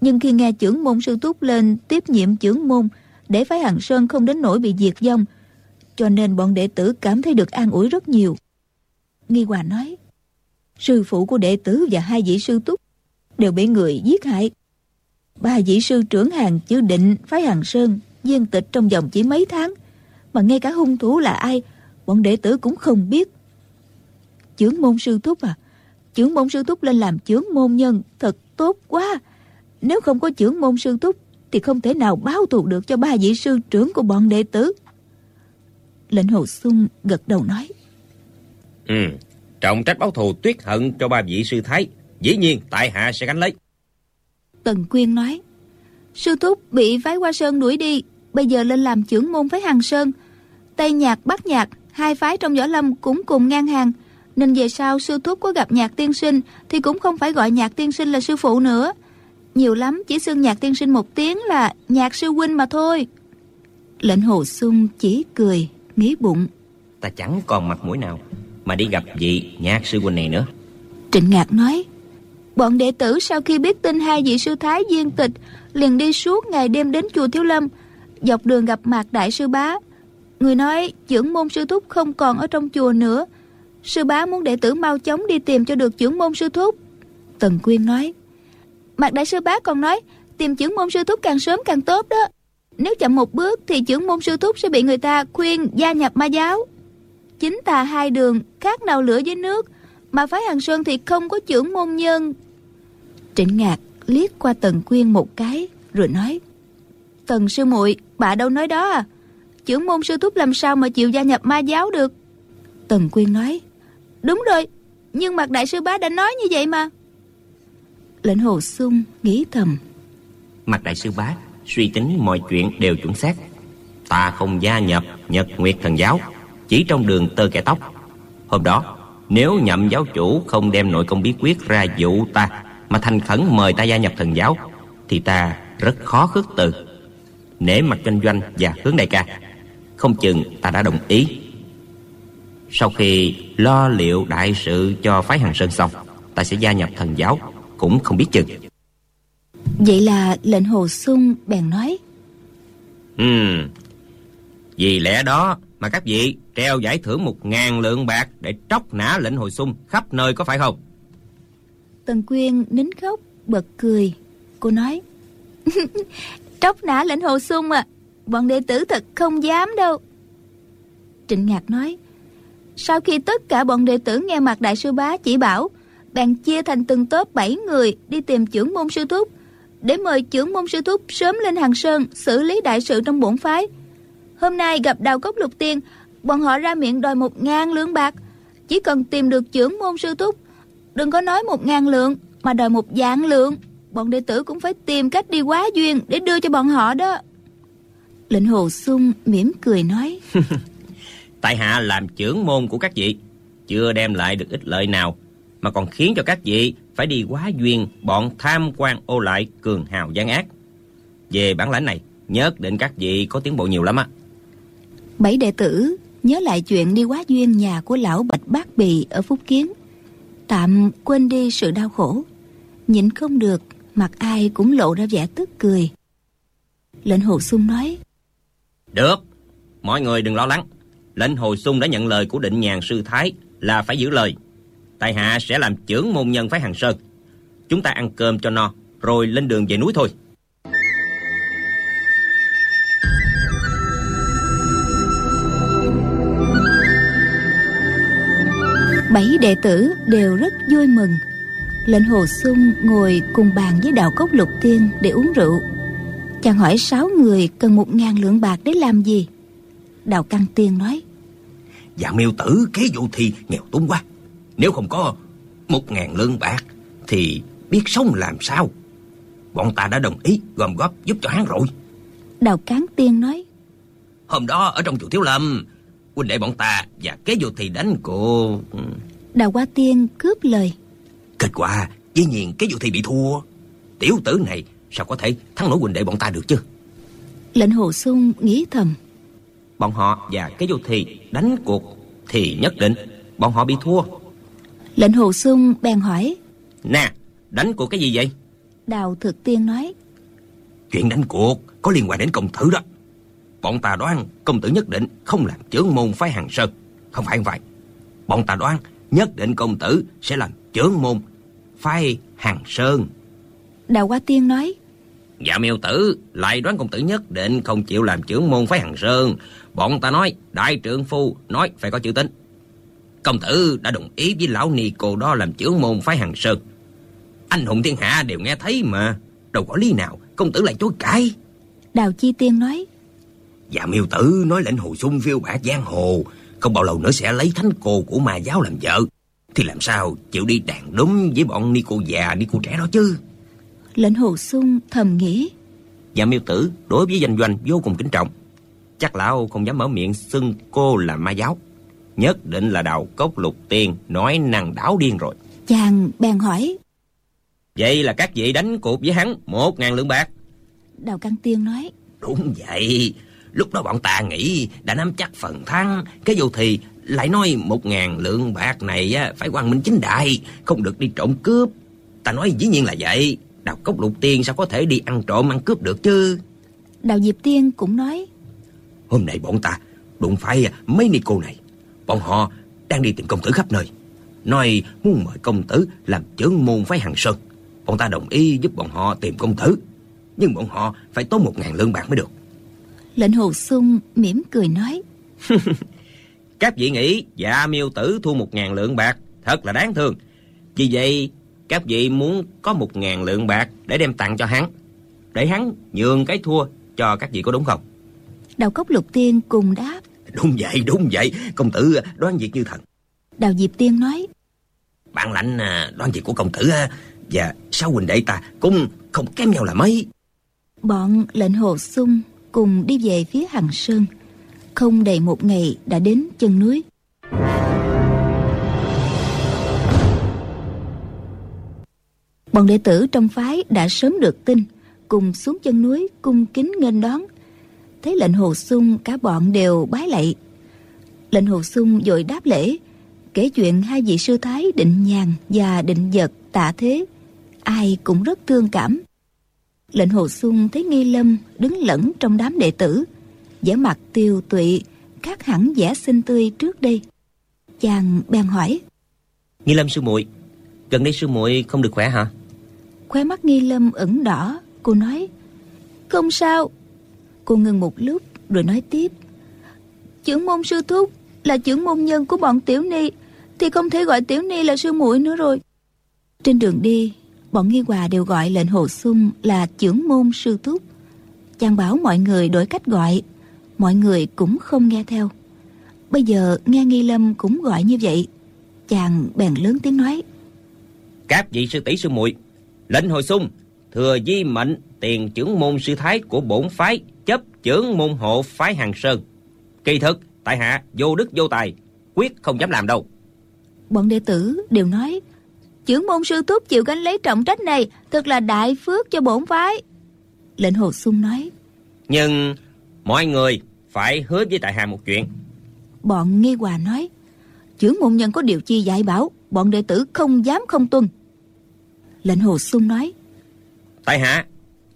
Nhưng khi nghe trưởng môn sư túc lên tiếp nhiệm trưởng môn, để phái hằng sơn không đến nỗi bị diệt vong, cho nên bọn đệ tử cảm thấy được an ủi rất nhiều. Nghi hòa nói, sư phụ của đệ tử và hai vị sư túc đều bị người giết hại ba vị sư trưởng hàng chữ định, phái hàng sơn, viên tịch trong vòng chỉ mấy tháng. Mà ngay cả hung thủ là ai, bọn đệ tử cũng không biết. Chưởng môn sư thúc à chưởng môn sư thúc lên làm chưởng môn nhân, thật tốt quá. Nếu không có chưởng môn sư thúc, thì không thể nào báo thù được cho ba vị sư trưởng của bọn đệ tử. Lệnh hồ sung gật đầu nói. Ừ trọng trách báo thù tuyết hận cho ba vị sư thái. Dĩ nhiên, tại hạ sẽ gánh lấy tần quyên nói. Sư thúc bị phái hoa sơn đuổi đi bây giờ lên làm trưởng môn phái hàng sơn. Tây nhạc bắc nhạc hai phái trong võ lâm cũng cùng ngang hàng. Nên về sau sư thúc có gặp nhạc tiên sinh thì cũng không phải gọi nhạc tiên sinh là sư phụ nữa. Nhiều lắm chỉ xưng nhạc tiên sinh một tiếng là nhạc sư huynh mà thôi. Lệnh hồ sung chỉ cười nghĩ bụng. Ta chẳng còn mặt mũi nào mà đi gặp vị nhạc sư huynh này nữa. Trịnh ngạc nói bọn đệ tử sau khi biết tin hai vị sư thái viên tịch, liền đi suốt ngày đêm đến chùa thiếu lâm, dọc đường gặp mặt đại sư bá. Người nói, trưởng môn sư thúc không còn ở trong chùa nữa. Sư bá muốn đệ tử mau chóng đi tìm cho được trưởng môn sư thúc. Tần quyên nói. Mạc đại sư bá còn nói, tìm trưởng môn sư thúc càng sớm càng tốt đó. Nếu chậm một bước thì trưởng môn sư thúc sẽ bị người ta khuyên gia nhập ma giáo. Chính tà hai đường khác nào lửa với nước, mà phái hàng sơn thì không có trưởng môn nhân trịnh ngạc liếc qua tần quyên một cái, rồi nói, tần sư muội, bà đâu nói đó à? Chưởng môn sư thúc làm sao mà chịu gia nhập ma giáo được? Tần quyên nói, đúng rồi, nhưng mặt đại sư bá đã nói như vậy mà. Lệnh hồ sung nghĩ thầm, mặt đại sư bá, suy tính mọi chuyện đều chuẩn xác. Ta không gia nhập nhật nguyệt thần giáo, chỉ trong đường tơ kẻ tóc. Hôm đó, nếu nhậm giáo chủ không đem nội công bí quyết ra dụ ta mà thành khẩn mời ta gia nhập thần giáo thì ta rất khó khước từ. Nể mặt kinh doanh và hướng đại ca không chừng ta đã đồng ý. Sau khi lo liệu đại sự cho phái hàng sơn xong ta sẽ gia nhập thần giáo cũng không biết chừng. Vậy là lệnh hồ sung bèn nói. Ừ vì lẽ đó mà các vị treo giải thưởng một ngàn lượng bạc để tróc nã lệnh hồi sung khắp nơi có phải không tần quyên nín khóc, bật cười. Cô nói, tróc nã lệnh hồ sung à bọn đệ tử thật không dám đâu. Trịnh ngạc nói, sau khi tất cả bọn đệ tử nghe mặt đại sư bá chỉ bảo, bèn chia thành từng tốp 7 người đi tìm trưởng môn sư thúc, để mời trưởng môn sư thúc sớm lên hàng sơn xử lý đại sự trong bổn phái. Hôm nay gặp đào cốc lục tiên, bọn họ ra miệng đòi một ngàn lượng bạc, chỉ cần tìm được trưởng môn sư thúc đừng có nói một ngàn lượng mà đòi một vạn lượng. Bọn đệ tử cũng phải tìm cách đi quá duyên để đưa cho bọn họ đó. Lệnh hồ sung mỉm cười nói. Tại hạ làm trưởng môn của các vị chưa đem lại được ích lợi nào mà còn khiến cho các vị phải đi quá duyên bọn tham quan ô lại cường hào gian ác. Về bản lãnh này nhất định các vị có tiến bộ nhiều lắm á. Bảy đệ tử nhớ lại chuyện đi quá duyên nhà của lão bạch bát bì ở phúc kiến tạm quên đi sự đau khổ nhịn không được mặt ai cũng lộ ra vẻ tức cười lệnh hồ sung nói được mọi người đừng lo lắng. Lệnh hồ sung đã nhận lời của định nhàn sư thái là phải giữ lời. Tại hạ sẽ làm trưởng môn nhân phái Hàng Sơn. Chúng ta ăn cơm cho no, rồi lên đường về núi thôi. Bảy đệ tử đều rất vui mừng. Lệnh Hồ Xuân ngồi cùng bàn với đạo cốc lục tiên để uống rượu. Chàng hỏi sáu người cần một ngàn lượng bạc để làm gì? Đạo Căn Tiên nói Dạ miêu tử kế vụ thi nghèo túng quá. Nếu không có một ngàn lượng bạc Thì biết sống làm sao? Bọn ta đã đồng ý gom góp giúp cho hắn rồi. Đào Cán Tiên nói Hôm đó ở trong chùa Thiếu Lâm Huynh đệ bọn ta và kế vô thì đánh cô. Đào Hoa Tiên cướp lời. Kết quả dĩ nhiên kế vô thì bị thua. Tiểu tử này sao có thể thắng nổi huynh đệ bọn ta được chứ? Lệnh Hồ Xuân nghĩ thầm. Bọn họ và kế vô thì đánh cuộc Thì nhất định bọn họ bị thua. Lệnh Hồ Xuân bèn hỏi. Nè đánh cuộc cái gì vậy? Đào Thực Tiên nói. Chuyện đánh cuộc có liên quan đến công tử đó Bọn ta đoán công tử nhất định không làm trưởng môn phái Hàng Sơn. Không phải không phải. Bọn ta đoán nhất định công tử sẽ làm trưởng môn phái Hàng Sơn. Đào Hoa Tiên nói. Dạ miêu tử lại đoán công tử nhất định không chịu làm trưởng môn phái Hàng Sơn. Bọn ta nói đại trưởng phu nói phải có chữ tính. Công tử đã đồng ý với lão ni cô đó làm trưởng môn phái Hàng Sơn. Anh hùng thiên hạ đều nghe thấy mà. Đâu có lý nào công tử lại chối cãi. Đào Chi Tiên nói. Dạ miêu tử nói lệnh hồ sung phiêu bạc giang hồ Không bao lâu nữa sẽ lấy thánh cô của ma giáo làm vợ. Thì làm sao chịu đi đàn đúng với bọn ni cô già ni cô trẻ đó chứ? Lệnh hồ sung thầm nghĩ. Dạ miêu tử đối với danh doanh vô cùng kính trọng. Chắc lão không dám mở miệng xưng cô là ma giáo. Nhất định là đào cốc lục tiên Nói năng đảo điên rồi. Chàng bèn hỏi. Vậy là các vị đánh cuộc với hắn Một ngàn lượng bạc. Đào Căn Tiên nói. Đúng vậy Lúc đó bọn ta nghĩ đã nắm chắc phần thắng. Cái dù thì lại nói một ngàn lượng bạc này á, phải quang minh chính đại Không được đi trộm cướp. Ta nói dĩ nhiên là vậy. Đào cốc lục tiên sao có thể đi ăn trộm ăn cướp được chứ? Đào Diệp Tiên cũng nói. Hôm nay bọn ta đụng phải mấy ni cô này. Bọn họ đang đi tìm công tử khắp nơi. Nói muốn mời công tử làm trưởng môn phái hàng sơn. Bọn ta đồng ý giúp bọn họ tìm công tử. Nhưng bọn họ phải tốn một ngàn lượng bạc mới được Lệnh Hồ Xuân mỉm cười nói. Các vị nghĩ dạ miêu tử thu một ngàn lượng bạc Thật là đáng thương. Vì vậy các vị muốn có một ngàn lượng bạc Để đem tặng cho hắn. Để hắn nhường cái thua cho các vị có đúng không? Đào Cốc Lục Tiên cùng đáp. Đúng vậy đúng vậy. Công tử đoán việc như thần. Đào Diệp Tiên nói. Bạn lãnh đoán việc của công tử Và sao huynh đệ ta cũng không kém nhau là mấy. Bọn lệnh hồ sung cùng đi về phía Hằng Sơn. Không đầy một ngày đã đến chân núi. Bọn đệ tử trong phái đã sớm được tin, cùng xuống chân núi cung kính nghênh đón. Thấy lệnh hồ sung cả bọn đều bái lạy. Lệnh hồ sung vội đáp lễ, kể chuyện hai vị sư thái định nhàn và định vật tạ thế. Ai cũng rất thương cảm lệnh hồ xuân thấy nghi lâm đứng lẫn trong đám đệ tử vẻ mặt tiêu tụy khác hẳn vẻ xinh tươi trước đây. Chàng bèn hỏi nghi lâm sư muội gần đây sư muội không được khỏe hả? Khóe mắt nghi lâm ửng đỏ cô nói không sao. Cô ngừng một lúc rồi nói tiếp trưởng môn sư thúc là trưởng môn nhân của bọn tiểu ni thì không thể gọi tiểu ni là sư muội nữa rồi. Trên đường đi bọn nghi hòa đều gọi lệnh hồ sung là trưởng môn sư thúc. Chàng bảo mọi người đổi cách gọi mọi người cũng không nghe theo. Bây giờ nghe nghi lâm cũng gọi như vậy chàng bèn lớn tiếng nói. Các vị sư tỷ sư muội lệnh hồi sung thừa di mệnh tiền trưởng môn sư thái của bổn phái chấp trưởng môn hộ phái hàng sơn. Kỳ thực tại hạ vô đức vô tài quyết không dám làm đâu. Bọn đệ tử đều nói Chưởng môn sư thúc chịu gánh lấy trọng trách này Thật là đại phước cho bổn phái. Lệnh Hồ Xuân nói Nhưng mọi người phải hứa với tại hạ một chuyện. Bọn nghi hòa nói Chưởng môn nhân có điều chi dạy bảo Bọn đệ tử không dám không tuân. Lệnh Hồ Xuân nói Tại hạ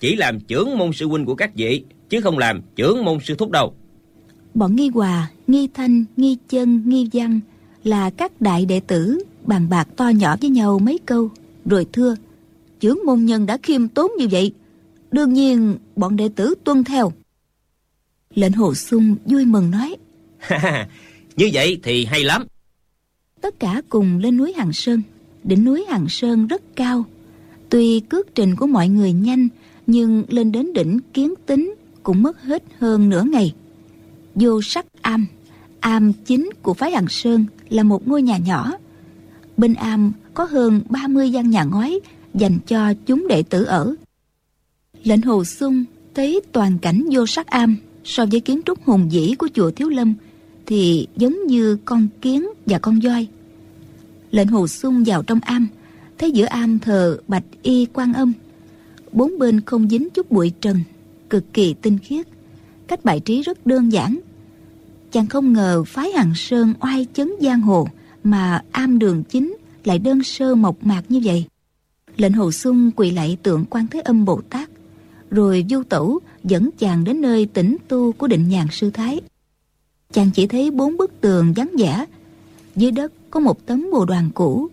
chỉ làm trưởng môn sư huynh của các vị Chứ không làm trưởng môn sư thúc đâu. Bọn Nghi Hòa, Nghi Thanh, Nghi Chân, Nghi Văn là các đại đệ tử bàn bạc to nhỏ với nhau mấy câu, rồi thưa, chưởng môn nhân đã khiêm tốn như vậy, đương nhiên bọn đệ tử tuân theo. Lệnh Hồ Sung vui mừng nói, Như vậy thì hay lắm. Tất cả cùng lên núi Hằng Sơn. Đỉnh núi Hằng Sơn rất cao. Tuy cước trình của mọi người nhanh, nhưng lên đến đỉnh kiến tính cũng mất hết hơn nửa ngày. Vô sắc am, am chính của phái Hằng Sơn là một ngôi nhà nhỏ. Bên am có hơn 30 gian nhà ngói dành cho chúng đệ tử ở. Lệnh Hồ Xung thấy toàn cảnh vô sắc am so với kiến trúc hùng vĩ của chùa Thiếu Lâm thì giống như con kiến và con voi. Lệnh Hồ Xung vào trong am, thấy giữa am thờ bạch y quan âm. Bốn bên không dính chút bụi trần, cực kỳ tinh khiết. Cách bài trí rất đơn giản. Chàng không ngờ phái Hằng Sơn oai chấn giang hồ mà am đường chính lại đơn sơ mộc mạc như vậy. Lệnh Hồ Sung quỳ lạy tượng quan Thế Âm Bồ Tát, rồi du tẩu dẫn chàng đến nơi tĩnh tu của định nhàn sư thái. Chàng chỉ thấy bốn bức tường vắng vẻ, dưới đất có một tấm bồ đoàn cũ,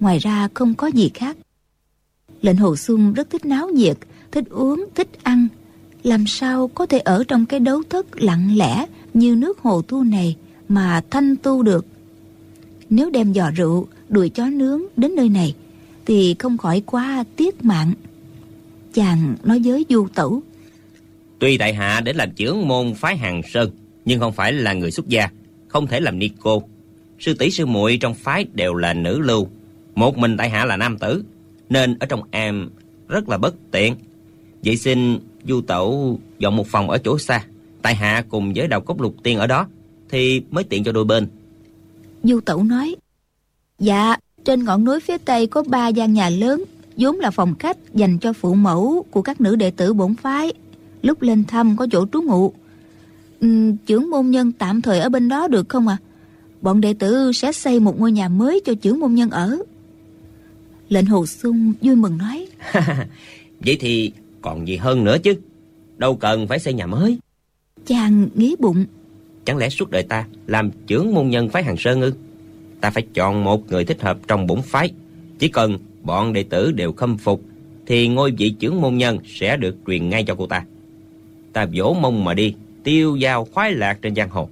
ngoài ra không có gì khác. Lệnh Hồ Xuân rất thích náo nhiệt, thích uống, thích ăn. Làm sao có thể ở trong cái đấu thất lặng lẽ như nước hồ thu này mà thanh tu được? Nếu đem giò rượu, đuổi chó nướng đến nơi này, thì không khỏi quá tiếc mạng. Chàng nói với du tẩu. Tuy tại hạ để làm trưởng môn phái hàng sơn, nhưng không phải là người xuất gia, không thể làm ni cô. Sư tỷ sư muội trong phái đều là nữ lưu, một mình tại hạ là nam tử, nên ở trong am rất là bất tiện. Vậy xin du tẩu dọn một phòng ở chỗ xa, tại hạ cùng với đầu cốc lục tiên ở đó, thì mới tiện cho đôi bên. Du tẩu nói, Dạ, trên ngọn núi phía tây có ba gian nhà lớn, vốn là phòng khách dành cho phụ mẫu của các nữ đệ tử bổn phái. Lúc lên thăm có chỗ trú ngụ. Ừ, trưởng môn nhân tạm thời ở bên đó được không? À? Bọn đệ tử sẽ xây một ngôi nhà mới cho trưởng môn nhân ở. Lệnh Hồ Sung vui mừng nói. Vậy thì còn gì hơn nữa chứ. Đâu cần phải xây nhà mới. Chàng nghĩ bụng. Chẳng lẽ suốt đời ta làm trưởng môn nhân phái Hàng Sơn ư? Ta phải chọn một người thích hợp trong bổn phái. Chỉ cần bọn đệ tử đều khâm phục thì ngôi vị trưởng môn nhân sẽ được truyền ngay cho cô ta. Ta vỗ mông mà đi, tiêu dao khoái lạc trên giang hồ.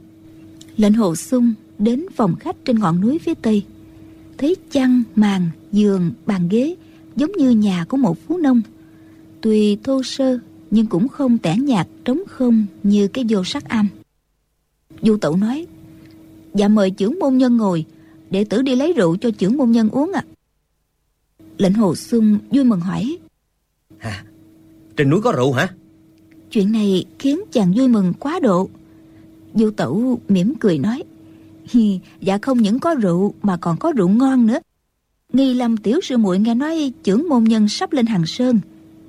Lệnh Hồ Sung đến phòng khách trên ngọn núi phía tây thấy chăn màn giường bàn ghế giống như nhà của một phú nông tuy thô sơ nhưng cũng không tẻ nhạt trống không như cái vô sắc am du tẩu nói dạ mời trưởng môn nhân ngồi đệ tử đi lấy rượu cho trưởng môn nhân uống ạ à. lệnh hồ xuân vui mừng hỏi hả trên núi có rượu hả chuyện này khiến chàng vui mừng quá độ du tẩu mỉm cười nói Hi, dạ không những có rượu mà còn có rượu ngon nữa. Nghi lâm tiểu sư muội nghe nói trưởng môn nhân sắp lên hàng sơn.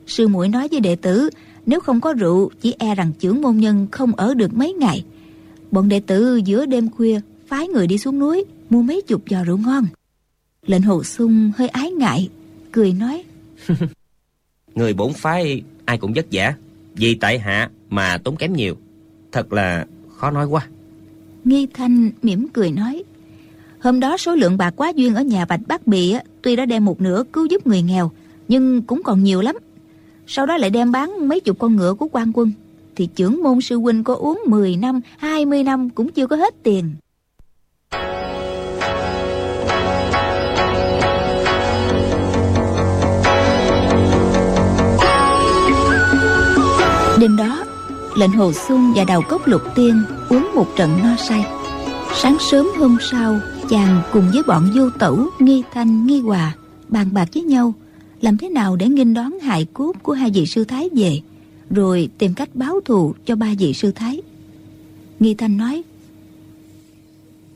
Sư muội nói với đệ tử, nếu không có rượu, chỉ e rằng trưởng môn nhân không ở được mấy ngày. Bọn đệ tử giữa đêm khuya phái người đi xuống núi mua mấy chục giò rượu ngon. Lệnh hồ sung hơi ái ngại, cười nói. người bổn phái ai cũng vất vả, vì tại hạ mà tốn kém nhiều. Thật là khó nói quá. Nghi Thanh mỉm cười nói Hôm đó số lượng bạc quá duyên ở nhà Bạch Bác á, tuy đã đem một nửa cứu giúp người nghèo nhưng cũng còn nhiều lắm. Sau đó lại đem bán mấy chục con ngựa của quan quân thì trưởng môn sư huynh có uống 10 năm, 20 năm cũng chưa có hết tiền. Đêm đó, lệnh Hồ Xuân và Đào Cốc Lục Tiên uống một trận no say. Sáng sớm hôm sau, chàng cùng với bọn du tẩu Nghi Thanh, Nghi Hòa bàn bạc với nhau làm thế nào để nghinh đón hại cốt của hai vị sư thái về, rồi tìm cách báo thù cho ba vị sư thái. Nghi Thanh nói,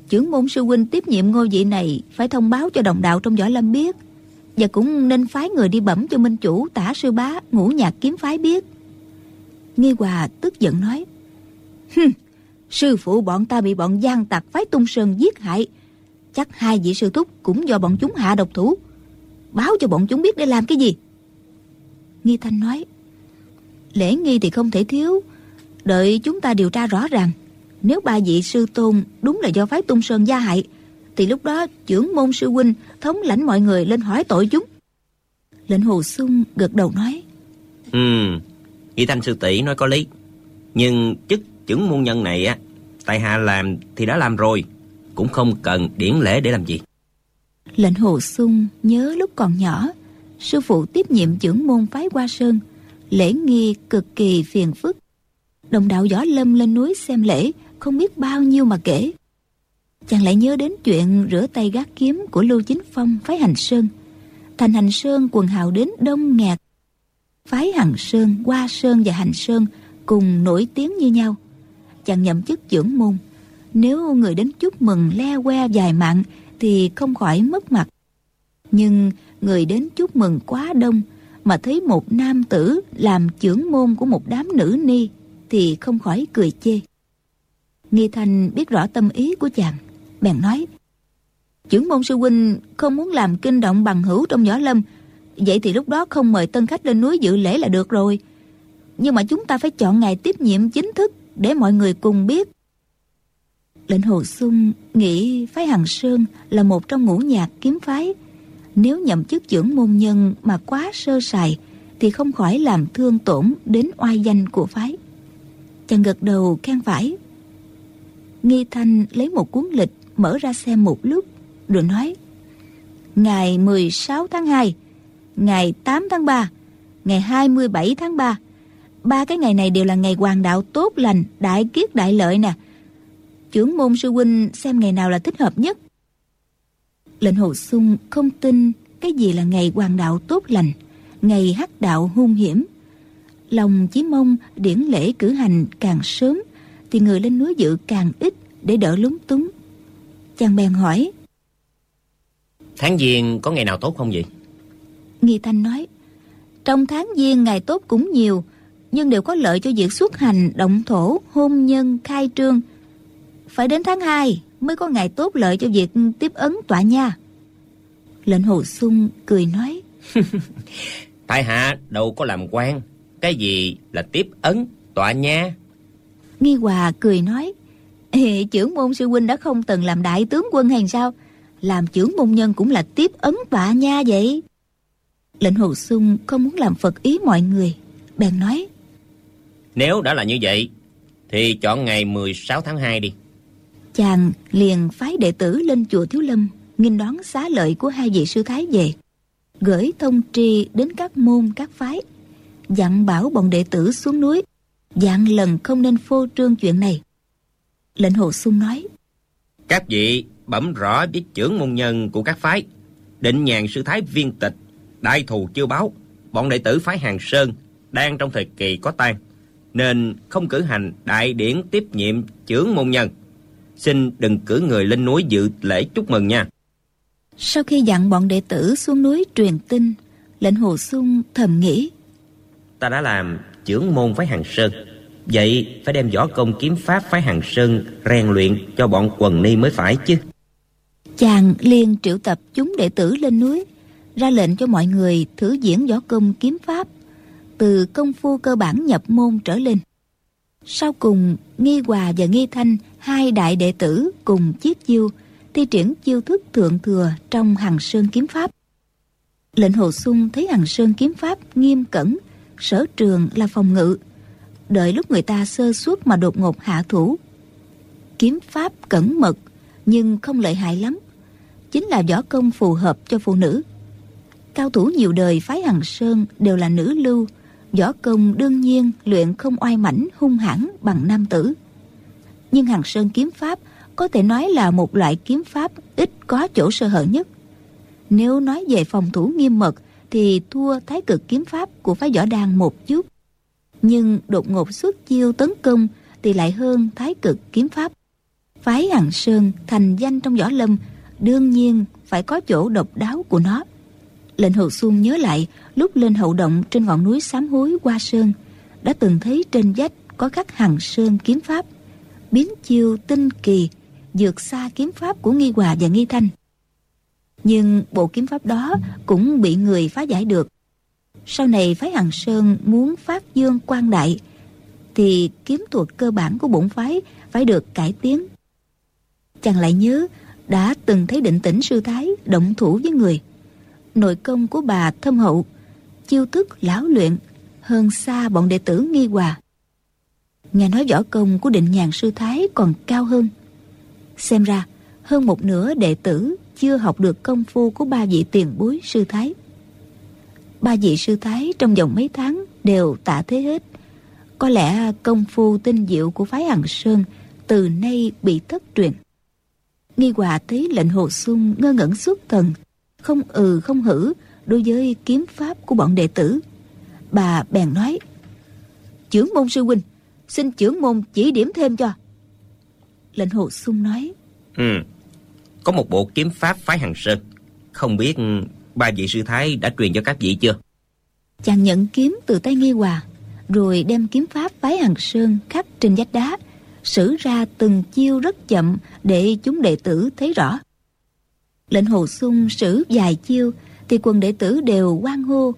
trưởng môn sư huynh tiếp nhiệm ngôi vị này phải thông báo cho đồng đạo trong võ lâm biết và cũng nên phái người đi bẩm cho minh chủ tả sư bá ngũ nhạc kiếm phái biết. Nghi Hòa tức giận nói Hừm, sư phụ bọn ta bị bọn gian tặc phái tung sơn giết hại. Chắc hai vị sư thúc cũng do bọn chúng hạ độc thủ. Báo cho bọn chúng biết để làm cái gì. Nghi Thanh nói Lễ nghi thì không thể thiếu. Đợi chúng ta điều tra rõ ràng Nếu ba vị sư tôn đúng là do phái tung sơn gia hại Thì lúc đó trưởng môn sư huynh thống lãnh mọi người lên hỏi tội chúng. Lệnh hồ sung gật đầu nói Ừ Nghi thanh sư tỷ nói có lý. Nhưng chức trưởng môn nhân này á Tại hạ làm thì đã làm rồi Cũng không cần điển lễ để làm gì. Lệnh hồ sung nhớ lúc còn nhỏ Sư phụ tiếp nhiệm trưởng môn phái Hoa Sơn Lễ nghi cực kỳ phiền phức. Đồng đạo gió lâm lên núi xem lễ Không biết bao nhiêu mà kể. Chàng lại nhớ đến chuyện rửa tay gác kiếm của Lưu Chính Phong phái Hành Sơn. Thành Hành Sơn quần hào đến đông nghẹt. Phái Hằng Sơn, Hoa Sơn và Hành Sơn cùng nổi tiếng như nhau. Chàng nhậm chức trưởng môn. Nếu người đến chúc mừng le que dài mạng thì không khỏi mất mặt. Nhưng người đến chúc mừng quá đông mà thấy một nam tử làm trưởng môn của một đám nữ ni thì không khỏi cười chê nghi thanh biết rõ tâm ý của chàng, bèn nói, trưởng môn sư huynh không muốn làm kinh động bằng hữu trong võ lâm, vậy thì lúc đó không mời tân khách lên núi dự lễ là được rồi nhưng mà chúng ta phải chọn ngày tiếp nhiệm chính thức để mọi người cùng biết. Lệnh Hồ Xuân nghĩ phái Hằng Sơn là một trong ngũ nhạc kiếm phái. Nếu nhậm chức trưởng môn nhân mà quá sơ sài, thì không khỏi làm thương tổn đến oai danh của phái. Chàng gật đầu khen phải. Nghi Thanh lấy một cuốn lịch mở ra xem một lúc, rồi nói, Ngày 16 tháng 2 Ngày 8 tháng 3 Ngày 27 tháng 3 ba cái ngày này đều là ngày hoàng đạo tốt lành, đại kiết đại lợi nè trưởng môn sư huynh xem ngày nào là thích hợp nhất lệnh hồ sung không tin cái gì là ngày hoàng đạo tốt lành ngày hắc đạo hung hiểm. Lòng chỉ mong điển lễ cử hành càng sớm thì người lên núi dự càng ít để đỡ lúng túng. Chàng bèn hỏi tháng giêng có ngày nào tốt không vậy? Nghi thanh nói trong tháng giêng ngày tốt cũng nhiều nhưng đều có lợi cho việc xuất hành, động thổ, hôn nhân, khai trương. Phải đến tháng 2 mới có ngày tốt lợi cho việc tiếp ấn tọa nha. Lệnh Hồ Xuân cười nói. Tại hạ đâu có làm quan, cái gì là tiếp ấn tọa nha. Nghi Hòa cười nói. Ê, trưởng môn sư huynh đã không từng làm đại tướng quân hay sao? Làm trưởng môn nhân cũng là tiếp ấn tọa nha vậy. Lệnh Hồ Xuân không muốn làm phật ý mọi người. Bèn nói. Nếu đã là như vậy Thì chọn ngày 16 tháng 2 đi Chàng liền phái đệ tử lên chùa Thiếu Lâm Nghinh đón xá lợi của hai vị sư thái về Gửi thông tri đến các môn, các phái, Dặn bảo bọn đệ tử xuống núi Dặn lần không nên phô trương chuyện này Lệnh Hồ Xuân nói, Các vị bẩm rõ với trưởng môn nhân của các phái, Định nhàn sư thái viên tịch, Đại thù chưa báo, Bọn đệ tử phái Hàng Sơn Đang trong thời kỳ có tan nên không cử hành đại điển tiếp nhiệm trưởng môn nhân. Xin đừng cử người lên núi dự lễ chúc mừng nha. Sau khi dặn bọn đệ tử xuống núi truyền tin, lệnh Hồ Xuân thầm nghĩ. Ta đã làm trưởng môn phái Hàng Sơn. Vậy phải đem võ công kiếm pháp phái Hàng Sơn rèn luyện cho bọn quần ni mới phải chứ. Chàng liền triệu tập chúng đệ tử lên núi, ra lệnh cho mọi người thử diễn võ công kiếm pháp từ công phu cơ bản nhập môn trở lên. Sau cùng, Nghi Hòa và Nghi Thanh, hai đại đệ tử cùng chiếc chiêu, thi triển chiêu thức thượng thừa trong Hằng Sơn kiếm pháp. Lệnh Hồ Xuân thấy Hằng Sơn kiếm pháp nghiêm cẩn, sở trường là phòng ngự. Đợi lúc người ta sơ suất mà đột ngột hạ thủ. Kiếm pháp cẩn mật, nhưng không lợi hại lắm. Chính là võ công phù hợp cho phụ nữ. Cao thủ nhiều đời phái Hằng Sơn đều là nữ lưu, Võ công đương nhiên luyện không oai mãnh hung hãn bằng nam tử. Nhưng Hằng Sơn kiếm pháp có thể nói là một loại kiếm pháp ít có chỗ sơ hở nhất. Nếu nói về phòng thủ nghiêm mật, thì thua thái cực kiếm pháp của phái võ đan một chút. Nhưng đột ngột xuất chiêu tấn công thì lại hơn thái cực kiếm pháp. Phái Hằng Sơn thành danh trong võ lâm, đương nhiên phải có chỗ độc đáo của nó. Lệnh Hồ Xuân nhớ lại, lúc lên hậu động trên ngọn núi sám hối qua sơn, đã từng thấy trên vách có khắc hằng sơn kiếm pháp biến chiêu tinh kỳ vượt xa kiếm pháp của nghi hòa và nghi thanh nhưng bộ kiếm pháp đó cũng bị người phá giải được sau này phái hằng sơn muốn phát dương quan đại thì kiếm thuật cơ bản của bổn phái phải được cải tiến. Chàng lại nhớ đã từng thấy định tĩnh sư thái động thủ với người. Nội công của bà thâm hậu, chiêu thức lão luyện hơn xa bọn đệ tử nghi hòa. Nghe nói võ công của định nhàn sư thái còn cao hơn. Xem ra, hơn một nửa đệ tử chưa học được công phu của ba vị tiền bối sư thái. Ba vị sư thái trong vòng mấy tháng đều tạ thế hết. Có lẽ công phu tinh diệu của phái Hằng Sơn từ nay bị thất truyền. Nghi Hòa thấy lệnh hồ sung ngơ ngẩn suốt thần, không ừ không hử đối với kiếm pháp của bọn đệ tử. Bà bèn nói, Chưởng môn sư huynh, xin chưởng môn chỉ điểm thêm cho. Lệnh hồ sung nói, Ừ, có một bộ kiếm pháp phái Hằng Sơn. Không biết ba vị sư thái đã truyền cho các vị chưa? Chàng nhận kiếm từ tay Nghi Hòa, rồi đem kiếm pháp phái Hằng Sơn khắc trên vách đá, sử ra từng chiêu rất chậm để chúng đệ tử thấy rõ. Lệnh hồ sung sử vài chiêu thì quần đệ tử đều quan hô,